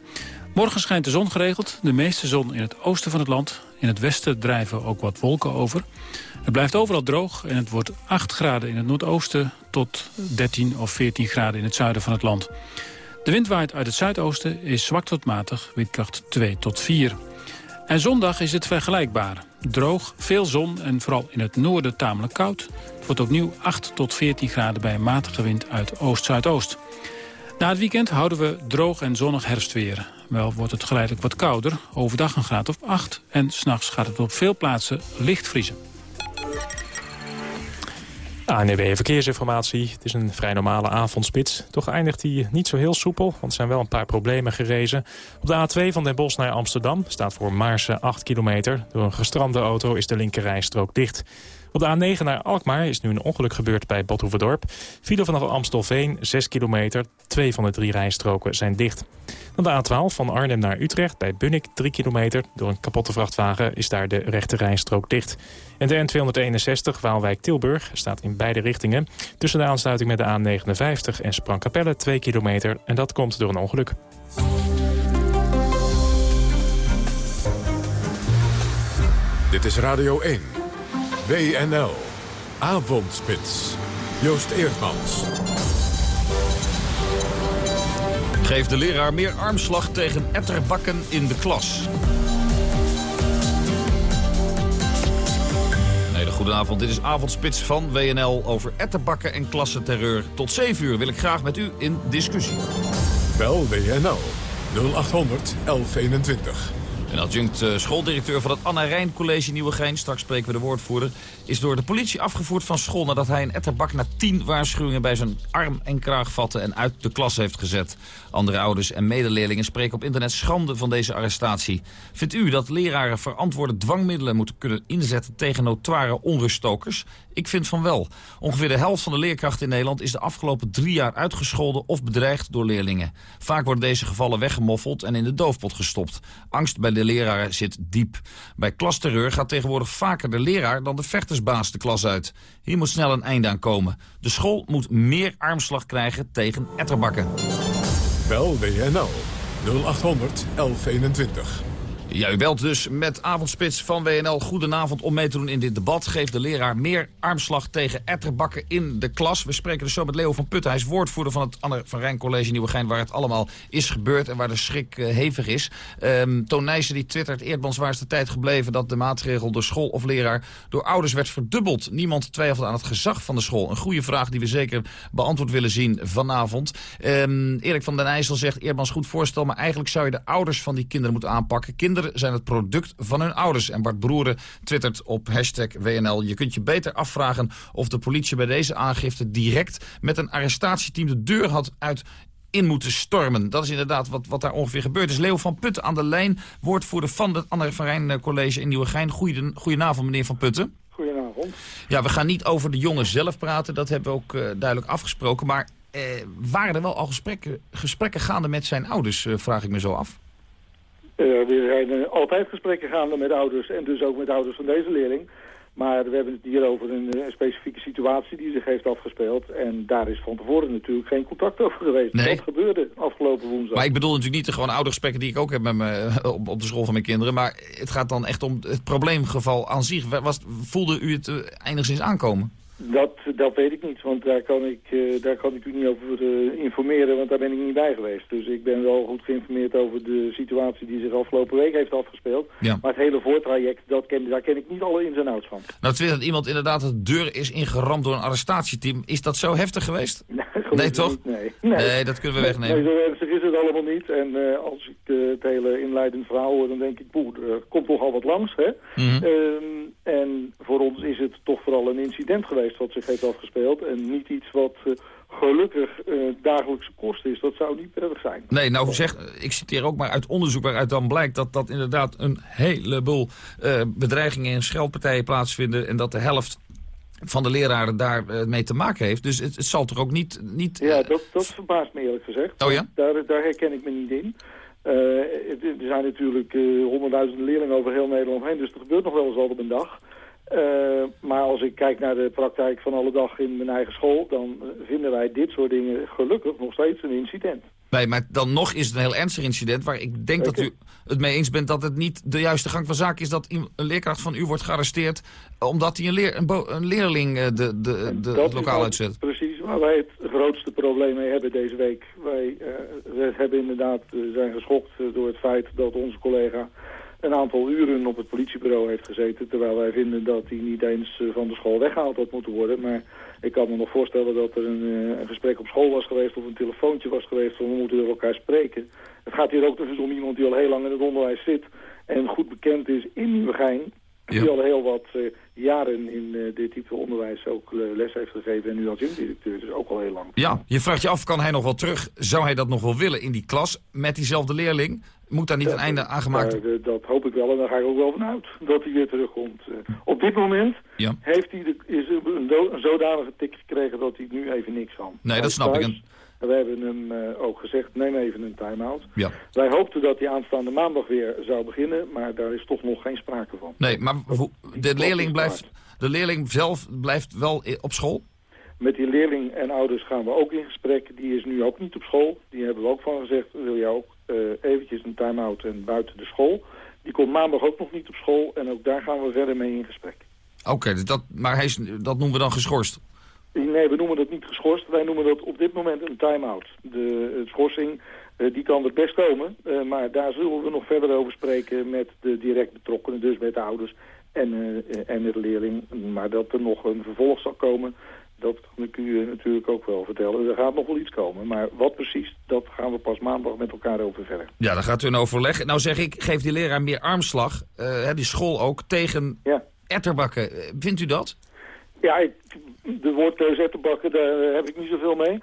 Morgen schijnt de zon geregeld, de meeste zon in het oosten van het land. In het westen drijven ook wat wolken over. Het blijft overal droog en het wordt 8 graden in het noordoosten... tot 13 of 14 graden in het zuiden van het land. De wind waait uit het zuidoosten, is zwak tot matig, windkracht 2 tot 4. En zondag is het vergelijkbaar. Droog, veel zon en vooral in het noorden tamelijk koud. Wordt opnieuw 8 tot 14 graden bij een matige wind uit oost-zuidoost. Na het weekend houden we droog en zonnig herfstweer. Wel wordt het geleidelijk wat kouder, overdag een graad of 8... en s'nachts gaat het op veel plaatsen licht vriezen. ANWB Verkeersinformatie. Het is een vrij normale avondspits. Toch eindigt hij niet zo heel soepel, want er zijn wel een paar problemen gerezen. Op de A2 van Den Bosch naar Amsterdam staat voor Maarsen 8 kilometer. Door een gestrande auto is de linkerrijstrook dicht. Op de A9 naar Alkmaar is nu een ongeluk gebeurd bij Bothoeverdorp. File vanaf Amstelveen, 6 kilometer. Twee van de drie rijstroken zijn dicht. Dan de A12 van Arnhem naar Utrecht bij Bunnik, 3 kilometer. Door een kapotte vrachtwagen is daar de rechte rijstrook dicht. En de N261 Waalwijk-Tilburg staat in beide richtingen... tussen de aansluiting met de A59 en Sprangkapelle 2 kilometer. En dat komt door een ongeluk. Dit is Radio 1. WNL. Avondspits. Joost Eerdmans. Geef de leraar meer armslag tegen etterbakken in de klas. Goedenavond. Dit is Avondspits van WNL over etterbakken en klassenterreur. Tot 7 uur wil ik graag met u in discussie. Bel WNL 0800 1121. Een adjunct uh, schooldirecteur van het Anna Rijn College Nieuwegein, straks spreken we de woordvoerder, is door de politie afgevoerd van school nadat hij een etterbak na tien waarschuwingen bij zijn arm en kraag vatte en uit de klas heeft gezet. Andere ouders en medeleerlingen spreken op internet schande van deze arrestatie. Vindt u dat leraren verantwoorde dwangmiddelen moeten kunnen inzetten tegen notoire onruststokers? Ik vind van wel. Ongeveer de helft van de leerkrachten in Nederland is de afgelopen drie jaar uitgescholden of bedreigd door leerlingen. Vaak worden deze gevallen weggemoffeld en in de doofpot gestopt. Angst bij de leraren zit diep. Bij klasterreur gaat tegenwoordig vaker de leraar dan de vechtersbaas de klas uit. Hier moet snel een einde aan komen. De school moet meer armslag krijgen tegen etterbakken. Bel WNL 0800 1121. Ja, u belt dus met avondspits van WNL. Goedenavond om mee te doen in dit debat. Geeft de leraar meer armslag tegen etterbakken in de klas. We spreken dus zo met Leo van Putten. Hij is woordvoerder van het Anne van Rijn College Nieuwegein... waar het allemaal is gebeurd en waar de schrik uh, hevig is. Um, Toon Nijssen die twittert... Eerdmans waar is de tijd gebleven dat de maatregel door school of leraar... door ouders werd verdubbeld. Niemand twijfelt aan het gezag van de school. Een goede vraag die we zeker beantwoord willen zien vanavond. Um, Erik van den IJssel zegt... Eerdmans goed voorstel, maar eigenlijk zou je de ouders van die kinderen moeten aanpakken. Kinderen zijn het product van hun ouders. En Bart Broeren twittert op hashtag WNL. Je kunt je beter afvragen of de politie bij deze aangifte direct met een arrestatieteam de deur had uit in moeten stormen. Dat is inderdaad wat, wat daar ongeveer gebeurd is. Leo van Putten aan de lijn, woordvoerder van het Anne van Rijn College in Nieuwegein. Goeien, goedenavond, meneer Van Putten. Goedenavond. Ja, we gaan niet over de jongen zelf praten, dat hebben we ook uh, duidelijk afgesproken. Maar eh, waren er wel al gesprekken, gesprekken gaande met zijn ouders, uh, vraag ik me zo af? Er zijn altijd gesprekken gaande met ouders en dus ook met ouders van deze leerling. Maar we hebben het hier over een, een, specifieke situatie die zich heeft afgespeeld. En daar is van tevoren natuurlijk geen contact over geweest. Nee. Dat gebeurde afgelopen woensdag. Maar ik bedoel natuurlijk niet de gewoon oudergesprekken die ik ook heb met me, op, op de school van mijn kinderen. Maar het gaat dan echt om het probleemgeval aan zich. Was, voelde u het uh, enigszins aankomen? Dat, dat weet ik niet, want daar kan ik, uh, daar kan ik u niet over uh, informeren, want daar ben ik niet bij geweest. Dus ik ben wel goed geïnformeerd over de situatie die zich afgelopen week heeft afgespeeld. Ja. Maar het hele voortraject, dat ken, daar ken ik niet alle ins en outs van. Nou, het dat iemand inderdaad de deur is ingeramd door een arrestatieteam. Is dat zo heftig geweest? Nee, nee toch? Niet, nee. nee. nee. dat kunnen we wegnemen. Nee, zo ernstig is het allemaal niet. En uh, als ik het hele inleidend verhaal hoor, dan denk ik, poeh, er komt toch al wat langs, hè? Mm -hmm. en voor ons is het toch vooral een incident geweest wat zich heeft afgespeeld. En niet iets wat uh, gelukkig uh, dagelijkse kost is. Dat zou niet prettig zijn. Nee, nou zeg, ik citeer ook maar uit onderzoek waaruit dan blijkt dat, dat inderdaad een heleboel uh, bedreigingen en scheldpartijen plaatsvinden. En dat de helft van de leraren daar mee te maken heeft. Dus het, het zal toch ook niet... niet ja, dat, dat verbaast me eerlijk gezegd. Oh ja? Daar, daar herken ik me niet in. er zijn natuurlijk honderdduizenden leerlingen over heel Nederland heen. Dus er gebeurt nog wel eens wat op een dag. Uh, maar als ik kijk naar de praktijk van alle dag in mijn eigen school... dan vinden wij dit soort dingen gelukkig nog steeds een incident. Nee, maar dan nog is het een heel ernstig incident... waar ik denk dat u het mee eens bent dat het niet de juiste gang van zaken is... dat een leerkracht van u wordt gearresteerd... omdat hij een, leer, een, een leerling de, de, de, de het lokaal uitzet. Precies waar wij het grootste probleem mee hebben deze week. Wij uh, we hebben inderdaad uh, zijn geschokt door het feit dat onze collega een aantal uren op het politiebureau heeft gezeten... terwijl wij vinden dat hij niet eens van de school weggehaald had moeten worden. Maar ik kan me nog voorstellen dat er een, een gesprek op school was geweest... of een telefoontje was geweest van we moeten met elkaar spreken. Het gaat hier ook dus om iemand die al heel lang in het onderwijs zit... en goed bekend is in Nieuwegein... Ja. Die al heel wat uh, jaren in uh, dit type onderwijs ook uh, les heeft gegeven en nu als directeur, dus ook al heel lang. Ja, je vraagt je af, kan hij nog wel terug? Zou hij dat nog wel willen in die klas met diezelfde leerling? Moet daar niet een einde aan gemaakt worden? dat hoop ik wel en daar ga ik ook wel vanuit dat hij weer terugkomt. op dit moment ja. heeft hij de, is een, een zodanige tik gekregen dat hij nu even niks kan. Nee, dat snap thuis, ik. We hebben hem uh, ook gezegd, neem even een time-out. Ja. Wij hoopten dat hij aanstaande maandag weer zou beginnen, maar daar is toch nog geen sprake van. Nee, maar de leerling, blijft, de leerling zelf blijft wel op school? Met die leerling en ouders gaan we ook in gesprek. Die is nu ook niet op school. Die hebben we ook van gezegd, wil je ook uh, eventjes een time-out en buiten de school. Die komt maandag ook nog niet op school en ook daar gaan we verder mee in gesprek. Oké, okay, dus dat, maar hij is, dat noemen we dan geschorst? Nee, we noemen dat niet geschorst. Wij noemen dat op dit moment een time-out. De schorsing uh, die kan er best komen. Uh, maar daar zullen we nog verder over spreken met de direct betrokkenen. Dus met de ouders en, en met de leerling. Maar dat er nog een vervolg zal komen, dat kan ik u eh, natuurlijk ook wel vertellen. Er gaat nog wel iets komen. Maar wat precies, dat gaan we pas maandag met elkaar over verder. Ja, dan gaat u een overleg. Nou zeg ik, geef die leraar meer armslag. Uh, die school ook tegen ja. etterbakken. Vindt u dat? Ja, de woord uh, etterbakken, daar heb ik niet zoveel mee.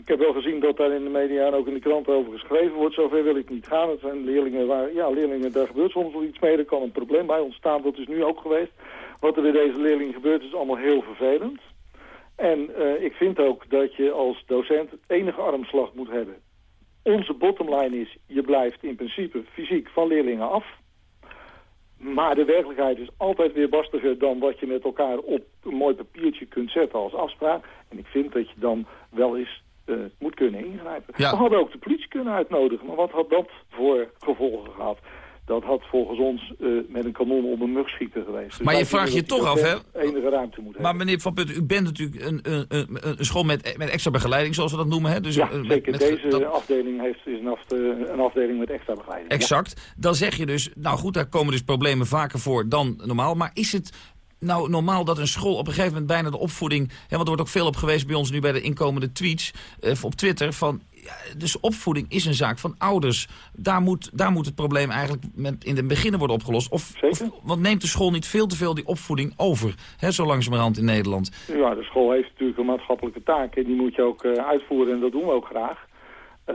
ik heb wel gezien dat daar in de media en ook in de krant over geschreven wordt. Zover wil ik niet gaan. Het zijn leerlingen waar, ja, leerlingen, daar gebeurt soms wel iets mee. Er kan een probleem bij ontstaan. Dat is nu ook geweest. Wat er bij deze leerling gebeurt is allemaal heel vervelend. En uh, ik vind ook dat je als docent enige armslag moet hebben. Onze bottomline is, je blijft in principe fysiek van leerlingen af. Maar de werkelijkheid is altijd weer bastiger dan wat je met elkaar op een mooi papiertje kunt zetten als afspraak. En ik vind dat je dan wel eens uh, moet kunnen ingrijpen. We hadden ook de politie kunnen uitnodigen, maar wat had dat voor gevolgen gehad? Dat had volgens ons uh, met een kanon op een mug schieten geweest. Dus maar je vraagt je toch af, hè? enige ruimte moet Maar meneer Van Putten, u bent natuurlijk een, een, een, school met, met extra begeleiding, zoals we dat noemen, hè? Dus ja, met, zeker. Met, Deze dat... afdeling heeft, is een, af, een, afdeling met extra begeleiding. Exact. Dan zeg je dus, nou goed, daar komen dus problemen vaker voor dan normaal. Maar is het nou normaal dat een school op een gegeven moment bijna de opvoeding... Hè, want er wordt ook veel op geweest bij ons nu bij de inkomende tweets uh, op Twitter... van dus opvoeding is een zaak van ouders. Daar moet, daar moet het probleem eigenlijk met, in het begin worden opgelost. Of, of, want neemt de school niet veel te veel die opvoeding over, hè, zo langzamerhand in Nederland? Ja, de school heeft natuurlijk een maatschappelijke taak en die moet je ook uh, uitvoeren en dat doen we ook graag.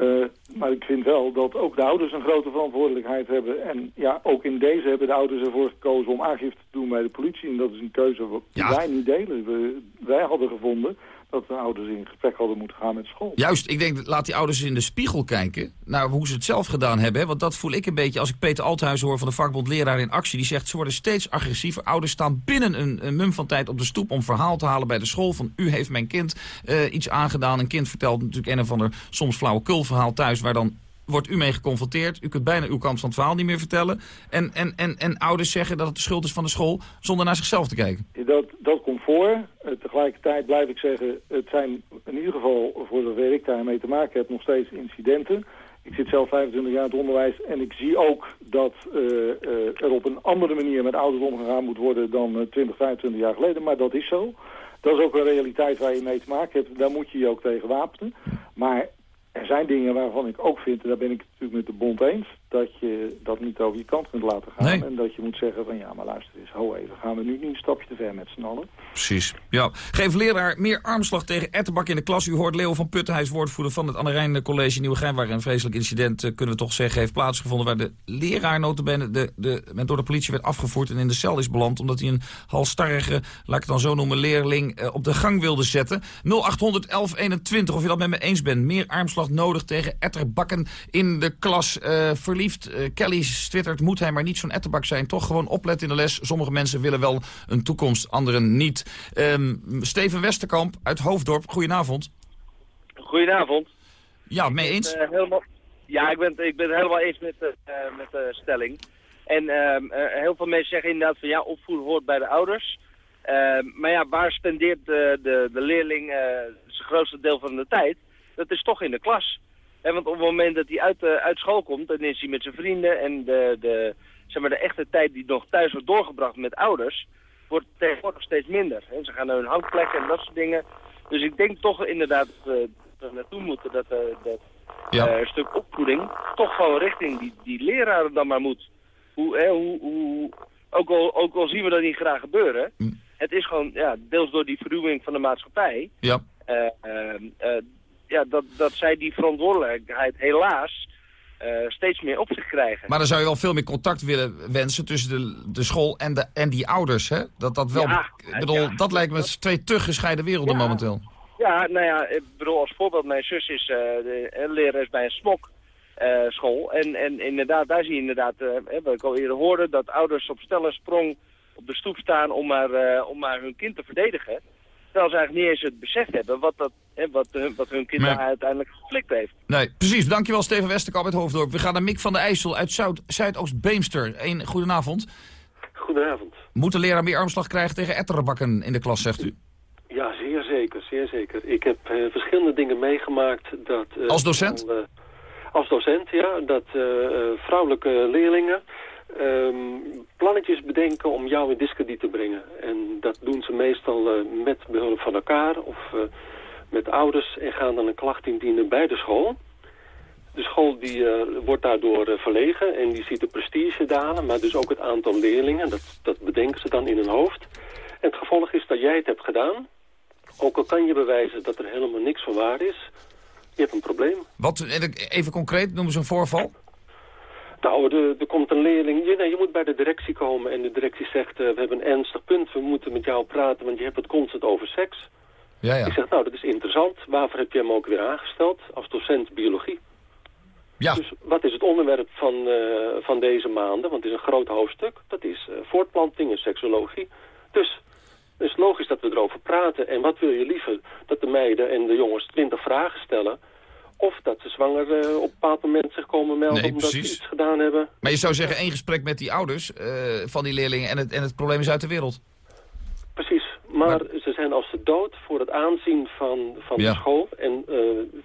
Uh, maar ik vind wel dat ook de ouders een grote verantwoordelijkheid hebben. En ja, ook in deze hebben de ouders ervoor gekozen om aangifte te doen bij de politie. En dat is een keuze die ja. wij niet delen. We, wij hadden gevonden dat de ouders in gesprek hadden moeten gaan met school. Juist, ik denk, laat die ouders in de spiegel kijken naar hoe ze het zelf gedaan hebben. Want dat voel ik een beetje als ik Peter Althuis hoor van de vakbond Leraar in Actie. Die zegt, ze worden steeds agressiever. Ouders staan binnen een, mum van tijd op de stoep om verhaal te halen bij de school. Van, u heeft mijn kind uh, iets aangedaan. Een kind vertelt natuurlijk een of ander soms flauwekul verhaal thuis... waar dan wordt u mee geconfronteerd. U kunt bijna uw kant van het verhaal niet meer vertellen. En, en, en, en ouders zeggen dat het de schuld is van de school... zonder naar zichzelf te kijken. Dat, dat komt voor. Uh, tegelijkertijd blijf ik zeggen... het zijn in ieder geval, voor zover ik daarmee te maken heb... nog steeds incidenten. Ik zit zelf 25 jaar in het onderwijs en ik zie ook dat uh, uh, er op een andere manier met ouders omgegaan moet worden dan 20, 25 jaar geleden. Maar dat is zo. Dat is ook een realiteit waar je mee te maken hebt. Daar moet je je ook tegen wapenen. Maar er zijn dingen waarvan ik ook vind, daar ben ik natuurlijk met de bond eens, dat je dat niet over je kant kunt laten gaan. En dat je moet zeggen van ja, maar luister eens, ho even, gaan we nu niet een stapje te ver met z'n allen. Precies, ja. Geef leraar meer armslag tegen Ettenbak in de klas. U hoort Leo van Putten, hij is woordvoerder van het Anne College Nieuwegein, waar een vreselijk incident, uh, kunnen we toch zeggen, heeft plaatsgevonden, waar de leraar notabene de, de, de, door de politie werd afgevoerd en in de cel is beland, omdat hij een halstarrige, laat ik het dan zo noemen, leerling uh, op de gang wilde zetten. 0800 1121, of je dat met me eens bent. Meer armslag nodig tegen etterbakken in de klas. Uh, verliefd, uh, Kelly twittert, moet hij maar niet zo'n etterbak zijn. Toch gewoon opletten in de les. Sommige mensen willen wel een toekomst, anderen niet. Um, Steven Westerkamp uit Hoofddorp, goedenavond. Goedenavond. Ja, mee eens? Ben, uh, helemaal, ja, ik ben, ik ben het helemaal eens met, met de stelling. En ehm, heel veel mensen zeggen inderdaad van ja, opvoeden hoort bij de ouders. Ehm, maar ja, waar spendeert de, de, de leerling het grootste deel van de tijd? dat is toch in de klas. Want op het moment dat hij uit, uh, uit school komt, dan is hij met zijn vrienden en de, de, zeg maar, de echte tijd die nog thuis wordt doorgebracht met ouders, wordt tegenwoordig steeds minder. Ze gaan naar hun hangplekken en dat soort dingen. Dus ik denk toch inderdaad dat we er naartoe moeten dat, uh, dat ja. uh, stuk opvoeding toch gewoon richting die, die leraren dan maar moet. Hoe, hè, hoe, hoe, ook, al, ook al zien we dat niet graag gebeuren, hm. het is gewoon ja, deels door die verruwing van de maatschappij. Ja ja, dat, dat zij die verantwoordelijkheid helaas uh, steeds meer op zich krijgen. Maar dan zou je wel veel meer contact willen wensen tussen de, de school en, de, en die ouders, hè? Dat, dat, wel, ja, ik bedoel, ja, dat lijkt me twee te gescheiden werelden momenteel. Ja, nou ja, ik bedoel als voorbeeld, mijn zus is uh, de, lerares bij een smok. Uh, school. En, en inderdaad, daar zie je inderdaad, wat ik al eerder hoorde, dat ouders op stellen sprong op de stoep staan om maar, om maar hun kind te verdedigen. Terwijl ze eigenlijk niet eens het besef hebben wat, dat, hè, wat, hun, wat hun kind uiteindelijk geflikt heeft. Nee, precies. Dankjewel Steven Westerkamp uit Hoofddorp. We gaan naar Mick van der IJssel uit Zuid, Zuidoost-Beemster. Een goedenavond. Goedenavond. Moet de leraar meer armslag krijgen tegen etterbakken in de klas, zegt u? Ja, zeer zeker, zeer zeker. Ik heb uh, verschillende dingen meegemaakt dat... Uh, als docent? Van, uh, als docent, ja. Dat vrouwelijke leerlingen ehm, plannetjes bedenken om jou in discrediet te brengen. En dat doen ze meestal eh, met behulp van elkaar of eh, met ouders en gaan dan een klacht indienen bij de school. De school die, eh, wordt daardoor verlegen en die ziet de prestige dalen, maar dus ook het aantal leerlingen. Dat, dat bedenken ze dan in hun hoofd. En het gevolg is dat jij het hebt gedaan. Ook al kan je bewijzen dat er helemaal niks van waar is, je hebt een probleem. Wat, en even concreet, noemen ze een voorval? Nou, er, er komt een leerling. Je, nee, je moet bij de directie komen en de directie zegt... eh, we hebben een ernstig punt, we moeten met jou praten... want je hebt het constant over seks. Ja, ja. Ik zeg, nou, dat is interessant. Waarvoor heb je hem ook weer aangesteld als docent biologie? Ja. Dus wat is het onderwerp van, eh, van deze maanden? Want het is een groot hoofdstuk. Dat is eh, voortplanting en seksologie. Dus het is logisch dat we erover praten. En wat wil je liever? Dat de meiden en de jongens twintig vragen stellen... of dat ze zwanger eh, op een bepaald moment zich komen melden... Nee, omdat ze iets gedaan hebben. Maar je zou zeggen, één gesprek met die ouders eh, van die leerlingen en het, en het probleem is uit de wereld. Precies, maar, ze zijn als de dood voor het aanzien van, van Ja. de school... en eh,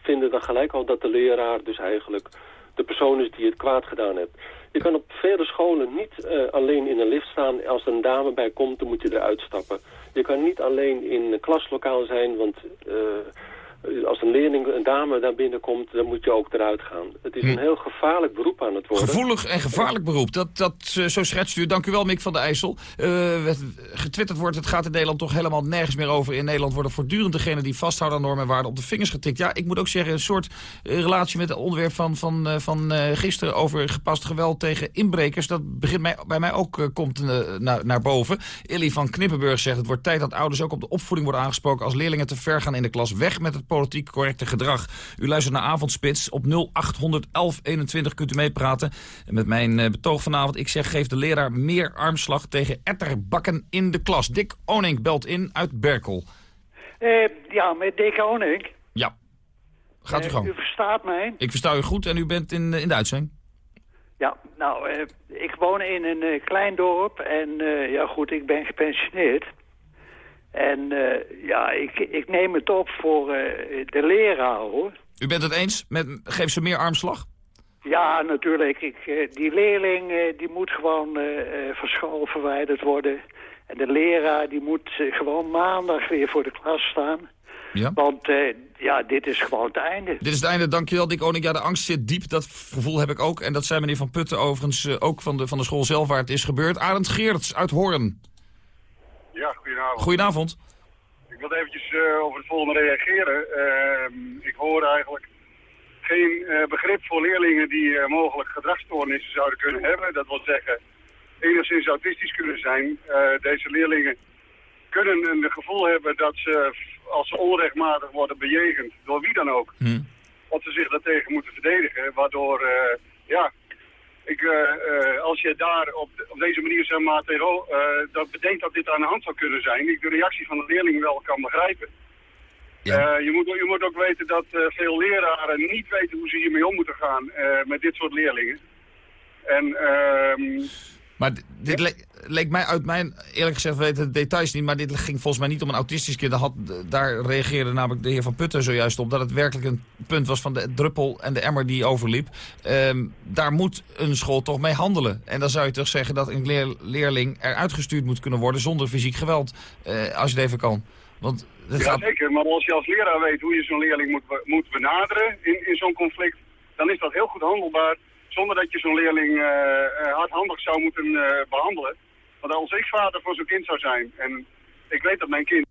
vinden dan gelijk al dat de leraar dus eigenlijk de persoon is die het kwaad gedaan heeft. Je kan op vele scholen niet alleen in een lift staan. Als er een dame bij komt, dan moet je eruit stappen. Je kan niet alleen in een klaslokaal zijn, want eh, als een leerling, een dame daar binnenkomt, dan moet je ook eruit gaan. Het is een heel gevaarlijk beroep aan het worden. Gevoelig en gevaarlijk beroep. Dat, dat, eh, zo schetst u. Dank u wel, Mick van der IJssel. Eh, getwitterd wordt, het gaat in Nederland toch helemaal nergens meer over. In Nederland worden voortdurend degenen die vasthouden aan normen en waarden op de vingers getikt. Ja, ik moet ook zeggen, een soort eh, relatie met het onderwerp van, van, van gisteren over gepast geweld tegen inbrekers. Dat begint mij, bij mij ook, komt naar, naar boven. Illy van Knippenburg zegt, het wordt tijd dat ouders ook op de opvoeding worden aangesproken als leerlingen te ver gaan in de klas. Weg met het politiek correcte gedrag. U luistert naar Avondspits. Op 0800 1121 kunt u meepraten. En met mijn eh, betoog vanavond, ik zeg, geef de leraar meer armslag tegen etterbakken in de klas. Dick Onink belt in uit Berkel. Eh, ja, met Dick Oning. Ja, gaat u Eh, gang. U verstaat mij? Ik versta u goed en u bent in, in de uitzending. Ja, nou, ik woon in een klein dorp en ja goed, ik ben gepensioneerd. En eh, ja, ik, ik neem het op voor eh, de leraar hoor. U bent het eens met geef ze meer armslag? Ja, natuurlijk. Ik, eh, die leerling die moet gewoon van school verwijderd worden. En de leraar die moet gewoon maandag weer voor de klas staan. Ja. Want ja, dit is gewoon het einde. Dit is het einde, dankjewel Dick Oning. Ja, de angst zit diep, dat gevoel heb ik ook. En dat zei meneer Van Putten overigens ook van de, van de school zelf waar het is gebeurd. Arend Geerts uit Hoorn. Ja, goedenavond. Goedenavond. Ik wil eventjes eh, over het volgende reageren. Ehm, ik hoor eigenlijk geen eh, begrip voor leerlingen die eh, mogelijk gedragsstoornissen zouden kunnen hebben. Dat wil zeggen, enigszins autistisch kunnen zijn. Deze leerlingen kunnen een gevoel hebben dat ze, als ze onrechtmatig worden bejegend, door wie dan ook, dat ze zich daartegen moeten verdedigen. Waardoor, ja, ik, eh, eh, als je daar op, op deze manier zeg maar, tegen, eh, dat bedenkt dat dit aan de hand zou kunnen zijn, ik de reactie van de leerling wel kan begrijpen. Eh, je, moet, je moet ook weten dat veel leraren niet weten hoe ze hiermee om moeten gaan met dit soort leerlingen. En ehm, Maar dit le- leek mij uit mijn, eerlijk gezegd weten de details niet... maar dit ging volgens mij niet om een autistisch kind. Daar, had, daar reageerde namelijk de heer Van Putten zojuist op... dat het werkelijk een punt was van de druppel en de emmer die overliep. Ehm, daar moet een school toch mee handelen. En dan zou je toch zeggen dat een leer- leerling eruit gestuurd moet kunnen worden... zonder fysiek geweld, eh, als je het even kan. Want het ja, gaat... zeker. Maar als je als leraar weet hoe je zo'n leerling moet, moet benaderen in, in zo'n conflict, dan is dat heel goed handelbaar. Zonder dat je zo'n leerling eh, eh, hardhandig zou moeten eh, behandelen. Want als ik vader voor zo'n kind zou zijn en ik weet dat mijn kind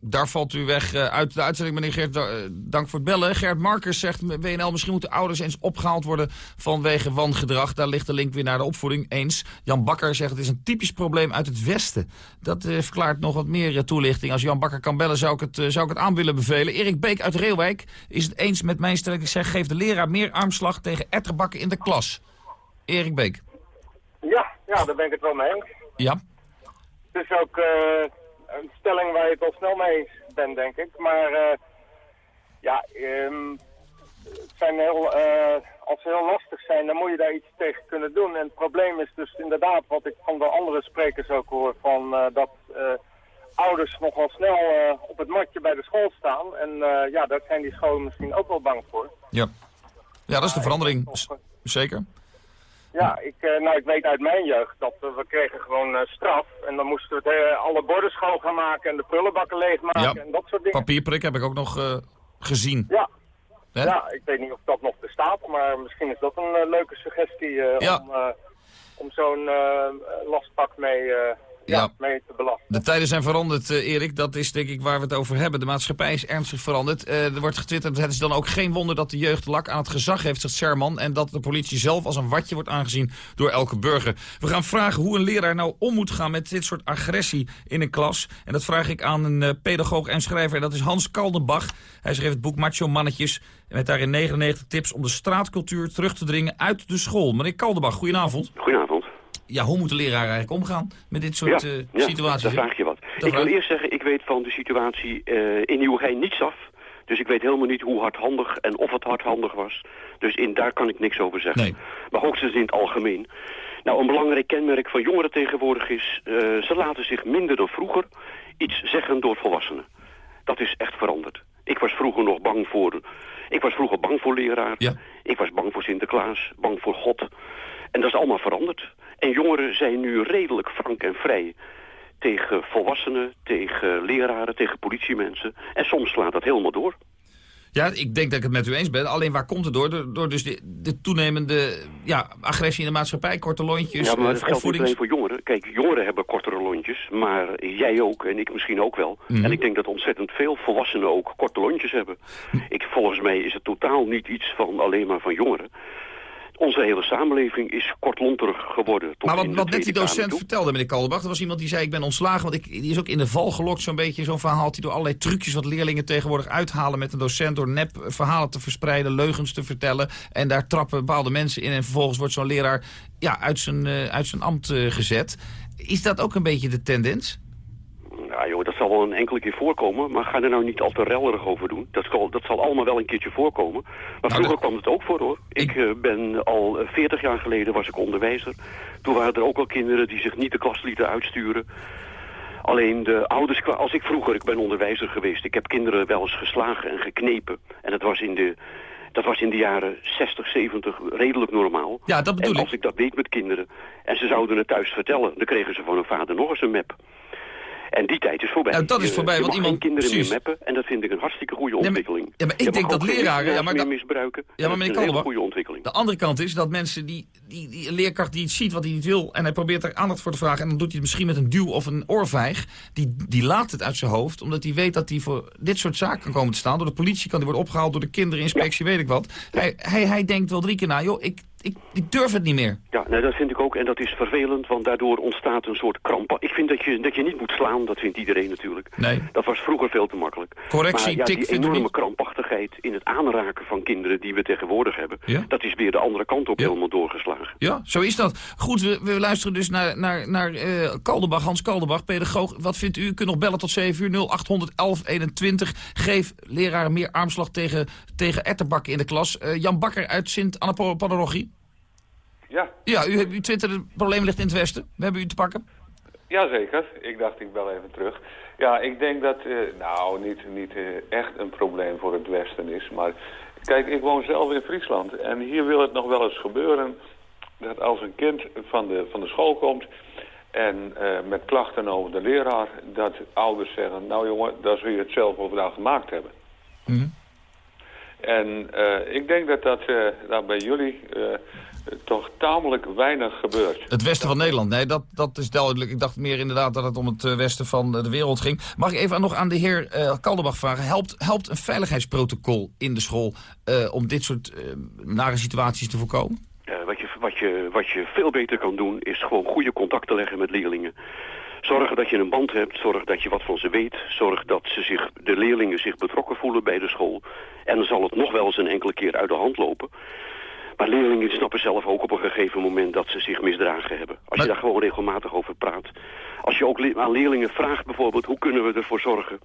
Daar valt u weg eh, uit de uitzending, meneer Geert. Eh, dank voor het bellen. Gert Markers zegt, WNL, misschien moeten ouders eens opgehaald worden vanwege wangedrag. Daar ligt de link weer naar de opvoeding, eens. Jan Bakker zegt, het is een typisch probleem uit het Westen. Dat eh, verklaart nog wat meer toelichting. Als Jan Bakker kan bellen, zou ik, het, zou ik het aan willen bevelen. Erik Beek uit Reeuwijk is het eens met mijn stelling. Ik zeg, geef de leraar meer armslag tegen etterbakken in de klas. Erik Beek. Ja, ja, daar ben ik het wel mee eens. Ja. Het is ook een stelling waar je het al snel mee eens bent, denk ik. Maar eh, ja, ehm, het zijn heel, eh, als ze heel lastig zijn, dan moet je daar iets tegen kunnen doen. En het probleem is dus inderdaad, wat ik van de andere sprekers ook hoor, van, eh, dat ouders nogal snel op het matje bij de school staan. En ja, daar zijn die scholen misschien ook wel bang voor. Ja. Ja, dat is de verandering. Zeker. Ja, ik, eh, nou, ik weet uit mijn jeugd dat eh, we kregen gewoon eh, straf. En dan moesten we het, alle borden schoon gaan maken en de prullenbakken leegmaken Ja. en dat soort dingen. Papierprik heb ik ook nog gezien. Ja. Hè? ja, ik weet niet of dat nog bestaat, maar misschien is dat een leuke suggestie Ja. om, om zo'n lastpak mee, ja. Ja. mee te belasten. De tijden zijn veranderd, eh, Erik. Dat is denk ik waar we het over hebben. De maatschappij is ernstig veranderd. Eh, er wordt getwitterd, het is dan ook geen wonder dat de jeugd lak aan het gezag heeft, zegt Sherman. En dat de politie zelf als een watje wordt aangezien door elke burger. We gaan vragen hoe een leraar nou om moet gaan met dit soort agressie in een klas. En dat vraag ik aan een eh, pedagoog en schrijver. En dat is Hans Kaldenbach. Hij schreef het boek Macho Mannetjes. Met daarin 99 tips om de straatcultuur terug te dringen uit de school. Meneer Kaldenbach, goedenavond. Goedenavond. Ja, hoe moet de leraar eigenlijk omgaan met dit soort ja, eh, ja, situaties? daar vraag je wat. ik wil eerst zeggen, ik weet van de situatie eh, in Nieuwegein niets af. Dus ik weet helemaal niet hoe hardhandig en of het hardhandig was. Dus in, daar kan ik niks over zeggen. Maar hoogstens in het algemeen. Nou, een belangrijk kenmerk van jongeren tegenwoordig is... eh, ze laten zich minder dan vroeger iets zeggen door volwassenen. Dat is echt veranderd. Ik was vroeger nog bang voor... Ik was vroeger bang voor leraar. Ik was bang voor Sinterklaas, bang voor God. En dat is allemaal veranderd. En jongeren zijn nu redelijk frank en vrij tegen volwassenen, tegen leraren, tegen politiemensen. En soms slaat dat helemaal door. Ja, ik denk dat ik het met u eens ben. Alleen waar komt het door? Door, door dus de, de toenemende ja, agressie in de maatschappij, korte lontjes, ja, maar eh, dat geldt niet alleen voor jongeren. Kijk, jongeren hebben kortere lontjes, maar jij ook en ik misschien ook wel. Mhm. En ik denk dat ontzettend veel volwassenen ook korte lontjes hebben. Ik, volgens mij is het totaal niet iets van alleen maar van jongeren. Onze hele samenleving is kortlonterig geworden. Tot Maar wat, net die docent vertelde, meneer Kaldenbach, er was iemand die zei ik ben ontslagen. Want ik, die is ook in de val gelokt zo'n beetje, zo'n verhaal. Die door allerlei trucjes wat leerlingen tegenwoordig uithalen met een docent. Door nep verhalen te verspreiden, leugens te vertellen. En daar trappen bepaalde mensen in. En vervolgens wordt zo'n leraar ja, uit, zijn, eh, uit zijn ambt eh, gezet. Is dat ook een beetje de tendens? Zal wel een enkele keer voorkomen, maar ga er nou niet al te rellerig over doen. Dat zal, dat zal allemaal wel een keertje voorkomen. Maar vroeger kwam het ook voor, hoor. Ik eh, ben al eh, 40 jaar geleden was ik onderwijzer. Toen waren er ook al kinderen die zich niet de klas lieten uitsturen. Alleen de ouders, als ik vroeger, ik ben onderwijzer geweest, ik heb kinderen wel eens geslagen en geknepen. En dat was in de, dat was in de jaren 60, 70 redelijk normaal. Ja, dat bedoel en als ik dat deed met kinderen en ze zouden het thuis vertellen, dan kregen ze van hun vader nog eens een map. En die tijd is voorbij. Nou, dat is voorbij, je want iemand- kinderen precies. meer mappen en dat vind ik een hartstikke goede maar- ontwikkeling. ja, maar ik Je denk dat leraren- ja, maar meer misbruiken. Ja, maar meneer Kaldenbach, goede ontwikkeling. De andere kant is dat mensen die, die, die een leerkracht die iets ziet wat hij niet wil... en hij probeert er aandacht voor te vragen... en dan doet hij het misschien met een duw of een oorvijg... die, die laat het uit zijn hoofd, omdat hij weet dat hij voor dit soort zaken kan komen te staan. Door de politie kan hij worden opgehaald, door de kinderinspectie, weet ik wat. Hij, hij, hij denkt wel drie keer na, joh, ik, ik, ik durf het niet meer. Ja, nee, dat vind ik ook. En dat is vervelend, want daardoor ontstaat een soort kramp. Ik vind dat je, dat je niet moet slaan, dat vindt iedereen natuurlijk. Nee. Dat was vroeger veel te makkelijk. Correctie, maar ja, tik die enorme niet? krampachtigheid in het aanraken van kinderen die we tegenwoordig hebben... Ja? dat is weer de andere kant op helemaal doorgeslagen. Ja, zo is dat. Goed, we, we luisteren dus naar, naar, naar eh, Kaldenbach, Hans Kaldenbach, pedagoog. Wat vindt u? U kunt nog bellen tot 7 uur 0800 1121. Geef leraren meer armslag tegen, tegen etterbakken in de klas. Eh, Jan Bakker uit Sint-Anna-Parochie. Ja, Ja, u, u twitterde, het probleem ligt in het westen. We hebben u te pakken. jazeker. Ik dacht, ik bel even terug. Ja, ik denk dat, eh, nou, niet, niet eh, echt een probleem voor het Westen is. Maar kijk, ik woon zelf in Friesland. En hier wil het nog wel eens gebeuren dat als een kind van de, van de school komt... en eh, met klachten over de leraar, dat ouders zeggen... nou jongen, daar zul je het zelf over aan gemaakt hebben. En eh, ik denk dat dat, eh, dat bij jullie eh, toch tamelijk weinig gebeurt. Het westen van Nederland, nee, dat, dat is duidelijk. Ik dacht meer inderdaad dat het om het westen van de wereld ging. Mag ik even nog aan de heer eh Kaldenbach vragen. Helpt, helpt een veiligheidsprotocol in de school eh, om dit soort eh, nare situaties te voorkomen? Eh, wat, je, wat, je, wat je veel beter kan doen is gewoon goede contacten leggen met leerlingen. Zorgen dat je een band hebt, zorg dat je wat van ze weet. Zorg dat ze zich, de leerlingen zich betrokken voelen bij de school. En dan zal het nog wel eens een enkele keer uit de hand lopen. Maar leerlingen snappen zelf ook op een gegeven moment dat ze zich misdragen hebben. Als je daar gewoon regelmatig over praat. Als je ook aan leerlingen vraagt bijvoorbeeld, hoe kunnen we ervoor zorgen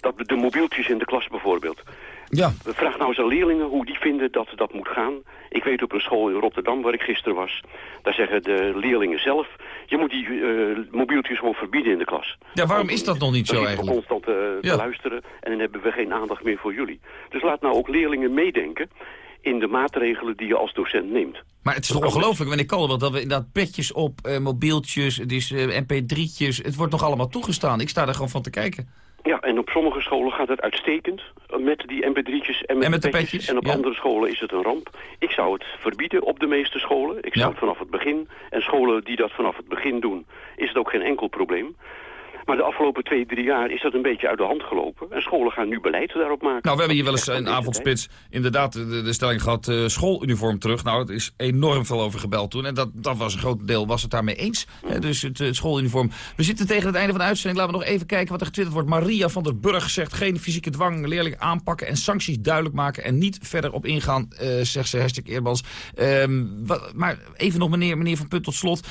dat de mobieltjes in de klas bijvoorbeeld. Ja. Vraag nou eens aan leerlingen hoe die vinden dat dat moet gaan. Ik weet op een school in Rotterdam waar ik gisteren was. Daar zeggen de leerlingen zelf, je moet die eh, mobieltjes gewoon verbieden in de klas. Ja, waarom is dat nog niet zo zitten we eigenlijk? constant te Ja. luisteren en dan hebben we geen aandacht meer voor jullie. Dus laat nou ook leerlingen meedenken in de maatregelen die je als docent neemt. Maar het is toch ongelooflijk, meneer Kalderman, dat we inderdaad petjes op, eh, mobieltjes, dus, eh, mp3'tjes, het wordt nog allemaal toegestaan. Ik sta er gewoon van te kijken. Ja, en op sommige scholen gaat het uitstekend eh, met die mp3'tjes en met, En met de de petjes. petjes, En op ja. andere scholen is het een ramp. Ik zou het verbieden op de meeste scholen. Ik zou Ja. het vanaf het begin. En scholen die dat vanaf het begin doen, is het ook geen enkel probleem. Maar de afgelopen twee, drie jaar is dat een beetje uit de hand gelopen. En scholen gaan nu beleid daarop maken. Nou, we hebben hier wel eens een avondspits inderdaad de, de stelling gehad, eh, schooluniform terug. Nou, het is enorm veel over gebeld toen. En dat, dat was een groot deel, was het daarmee eens. Hè, dus het eh, schooluniform. We zitten tegen het einde van de uitzending. Laten we nog even kijken wat er getwitterd wordt. Maria van der Burg zegt geen fysieke dwang, leerling aanpakken en sancties duidelijk maken. En niet verder op ingaan, eh, zegt ze, hashtag Eerbans. Ehm, wat- maar even nog meneer, meneer Van Punt tot slot.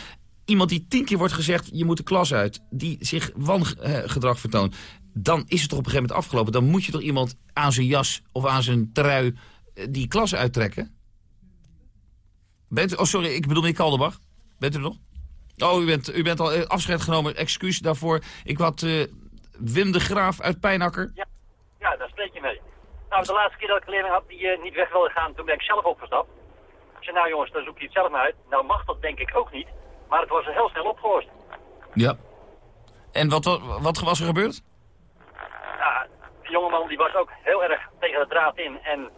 Iemand die tien keer wordt gezegd, je moet de klas uit. Die zich wangedrag vertoont. Dan is het toch op een gegeven moment afgelopen. Dan moet je toch iemand aan zijn jas of aan zijn trui eh, die klas uittrekken? Bent oh sorry, ik bedoel meneer Kaldenbach. Bent u er nog? Oh, u bent, u bent al eh, afscheid genomen. Excuus daarvoor. Ik had eh, Wim de Graaf uit Pijnakker. Ja, daar spreek je mee. Nou, de laatste keer dat ik een leerling had die niet weg wilde gaan, toen ben ik zelf opgestapt. Ik zei, nou jongens, dan zoek je het zelf maar uit. Nou mag dat denk ik ook niet, maar het was heel snel opgelost. Ja. En wat, wat, wat was er gebeurd? Ja, die jongeman die was ook heel erg tegen de draad in. En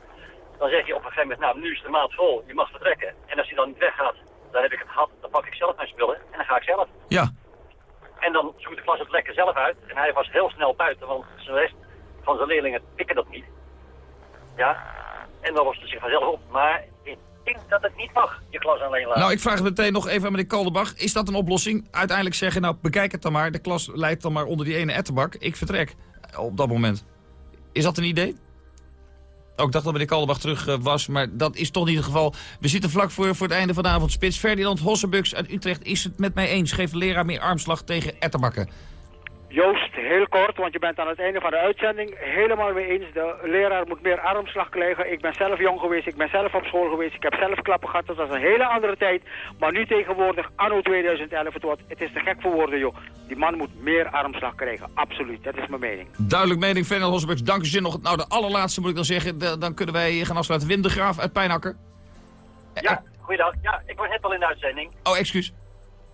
dan zeg je op een gegeven moment, nou nu is de maand vol, je mag vertrekken. En als hij dan niet weggaat, dan heb ik het gehad, dan pak ik zelf mijn spullen en dan ga ik zelf. Ja. En dan zoekt de klas het lekker zelf uit. En hij was heel snel buiten, want de rest van zijn leerlingen pikken dat niet. Ja, en dan lost het zich vanzelf op. Maar denk dat het niet mag, je klas alleen laten. Nou, ik vraag het meteen nog even aan meneer Kaldenbach. Is dat een oplossing? Uiteindelijk zeggen, nou, bekijk het dan maar. De klas leidt dan maar onder die ene ettenbak. Ik vertrek op dat moment. Is dat een idee? Ik dacht dat meneer Kaldenbach terug eh, was, maar dat is toch niet het geval. We zitten vlak voor, voor het einde van de avond. Spits Ferdinand Hossenbux uit Utrecht is het met mij eens. Geeft de leraar meer armslag tegen ettenbakken. Joost, heel kort, want je bent aan het einde van de uitzending helemaal mee eens. De leraar moet meer armslag krijgen. Ik ben zelf jong geweest, ik ben zelf op school geweest, ik heb zelf klappen gehad. Dat was een hele andere tijd. Maar nu tegenwoordig, anno 2011, het, wordt, het is te gek voor woorden, joh. Die man moet meer armslag krijgen, absoluut. Dat is mijn mening. Duidelijk mening, Ferdinand Hossenbux. Dank u zeer nog. Nou, de allerlaatste moet ik dan zeggen. De- dan kunnen wij gaan afsluiten. Wim de Graaf uit Pijnakker. Ja, goeiedag. Ja, ik was net al in de uitzending, Oh, excuus.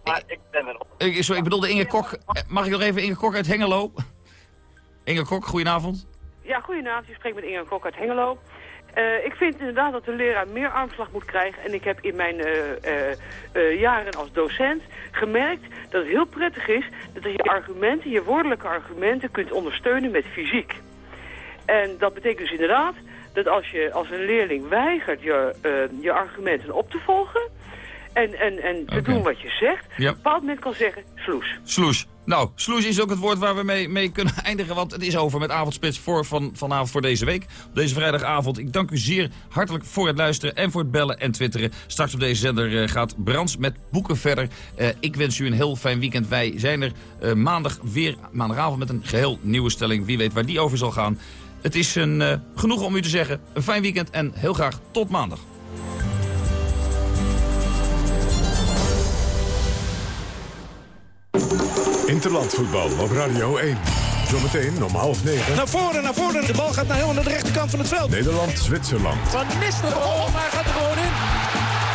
Maar ik ben er nog. Ik, sorry, ik bedoelde Inge Kok. Mag ik nog even Inge Kok uit Hengelo? Inge Kok, goedenavond. Ja, goedenavond. Je spreekt met Inge Kok uit Hengelo. Eh, ik vind inderdaad dat de leraar meer armslag moet krijgen. En ik heb in mijn eh, eh, jaren als docent gemerkt dat het heel prettig is... dat je argumenten, je woordelijke argumenten kunt ondersteunen met fysiek. En dat betekent dus inderdaad dat als je als een leerling weigert je, eh, je argumenten op te volgen... en, en, en te doen wat je zegt, Ja. op een bepaald moment kan zeggen sloes. Sloes. Nou, sloes is ook het woord waar we mee, mee kunnen eindigen. Want het is over met avondspits voor van, vanavond voor deze week. Op deze vrijdagavond. Ik dank u zeer hartelijk voor het luisteren en voor het bellen en twitteren. Straks op deze zender eh, gaat Brands met boeken verder. Eh, ik wens u een heel fijn weekend. Wij zijn er eh, maandag weer, maandagavond met een geheel nieuwe stelling. Wie weet waar die over zal gaan. Het is een genoeg om u te zeggen. Een fijn weekend en heel graag tot maandag. Interlandvoetbal op Radio 1. Zometeen om half negen. Naar voren, naar voren. De bal gaat naar helemaal naar de rechterkant van het veld. Nederland-Zwitserland. Van Nistelrooy. Oh, maar hij gaat er gewoon in.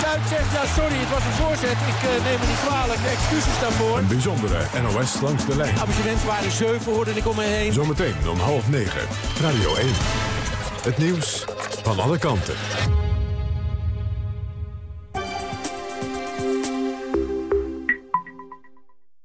Kuit zegt, ja sorry, het was een voorzet. Ik eh, neem het niet kwalijk. Excuses daarvoor. Een bijzondere NOS langs de lijn. Abonnementen waren zeven, hoorde ik om me heen. Zometeen om half negen. Radio 1. Het nieuws van alle kanten.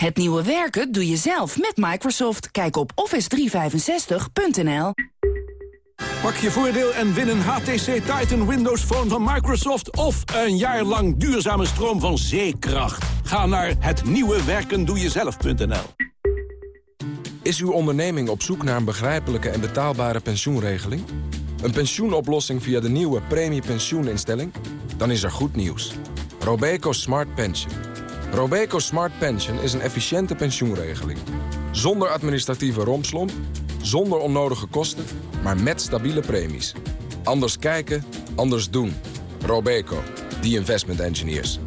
Het nieuwe werken doe je zelf met Microsoft. Kijk op office365.nl. Pak je voordeel en win een HTC Titan Windows Phone van Microsoft... of een jaar lang duurzame stroom van Zeekracht. Ga naar hetnieuwewerkendoejezelf.nl Is uw onderneming op zoek naar een begrijpelijke en betaalbare pensioenregeling? Een pensioenoplossing via de nieuwe premiepensioeninstelling? Dan is er goed nieuws. Robeco Smart Pension. Robeco Smart Pension is een efficiënte pensioenregeling. Zonder administratieve rompslomp, zonder onnodige kosten, maar met stabiele premies. Anders kijken, anders doen. Robeco, the investment engineers.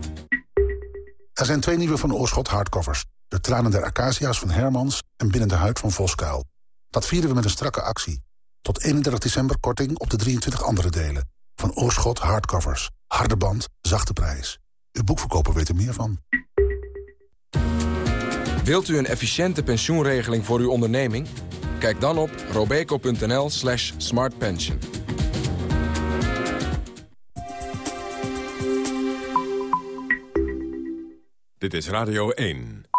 Er zijn twee nieuwe Van Oorschot hardcovers. De tranen der acacia's van Hermans en Binnen de huid van Voskuil. Dat vieren we met een strakke actie. Tot 31 december korting op de 23 andere delen. Van Oorschot hardcovers. Harde band, zachte prijs. Uw boekverkoper weet er meer van. Wilt u een efficiënte pensioenregeling voor uw onderneming? Kijk dan op robeco.nl slash smartpension. Dit is Radio 1.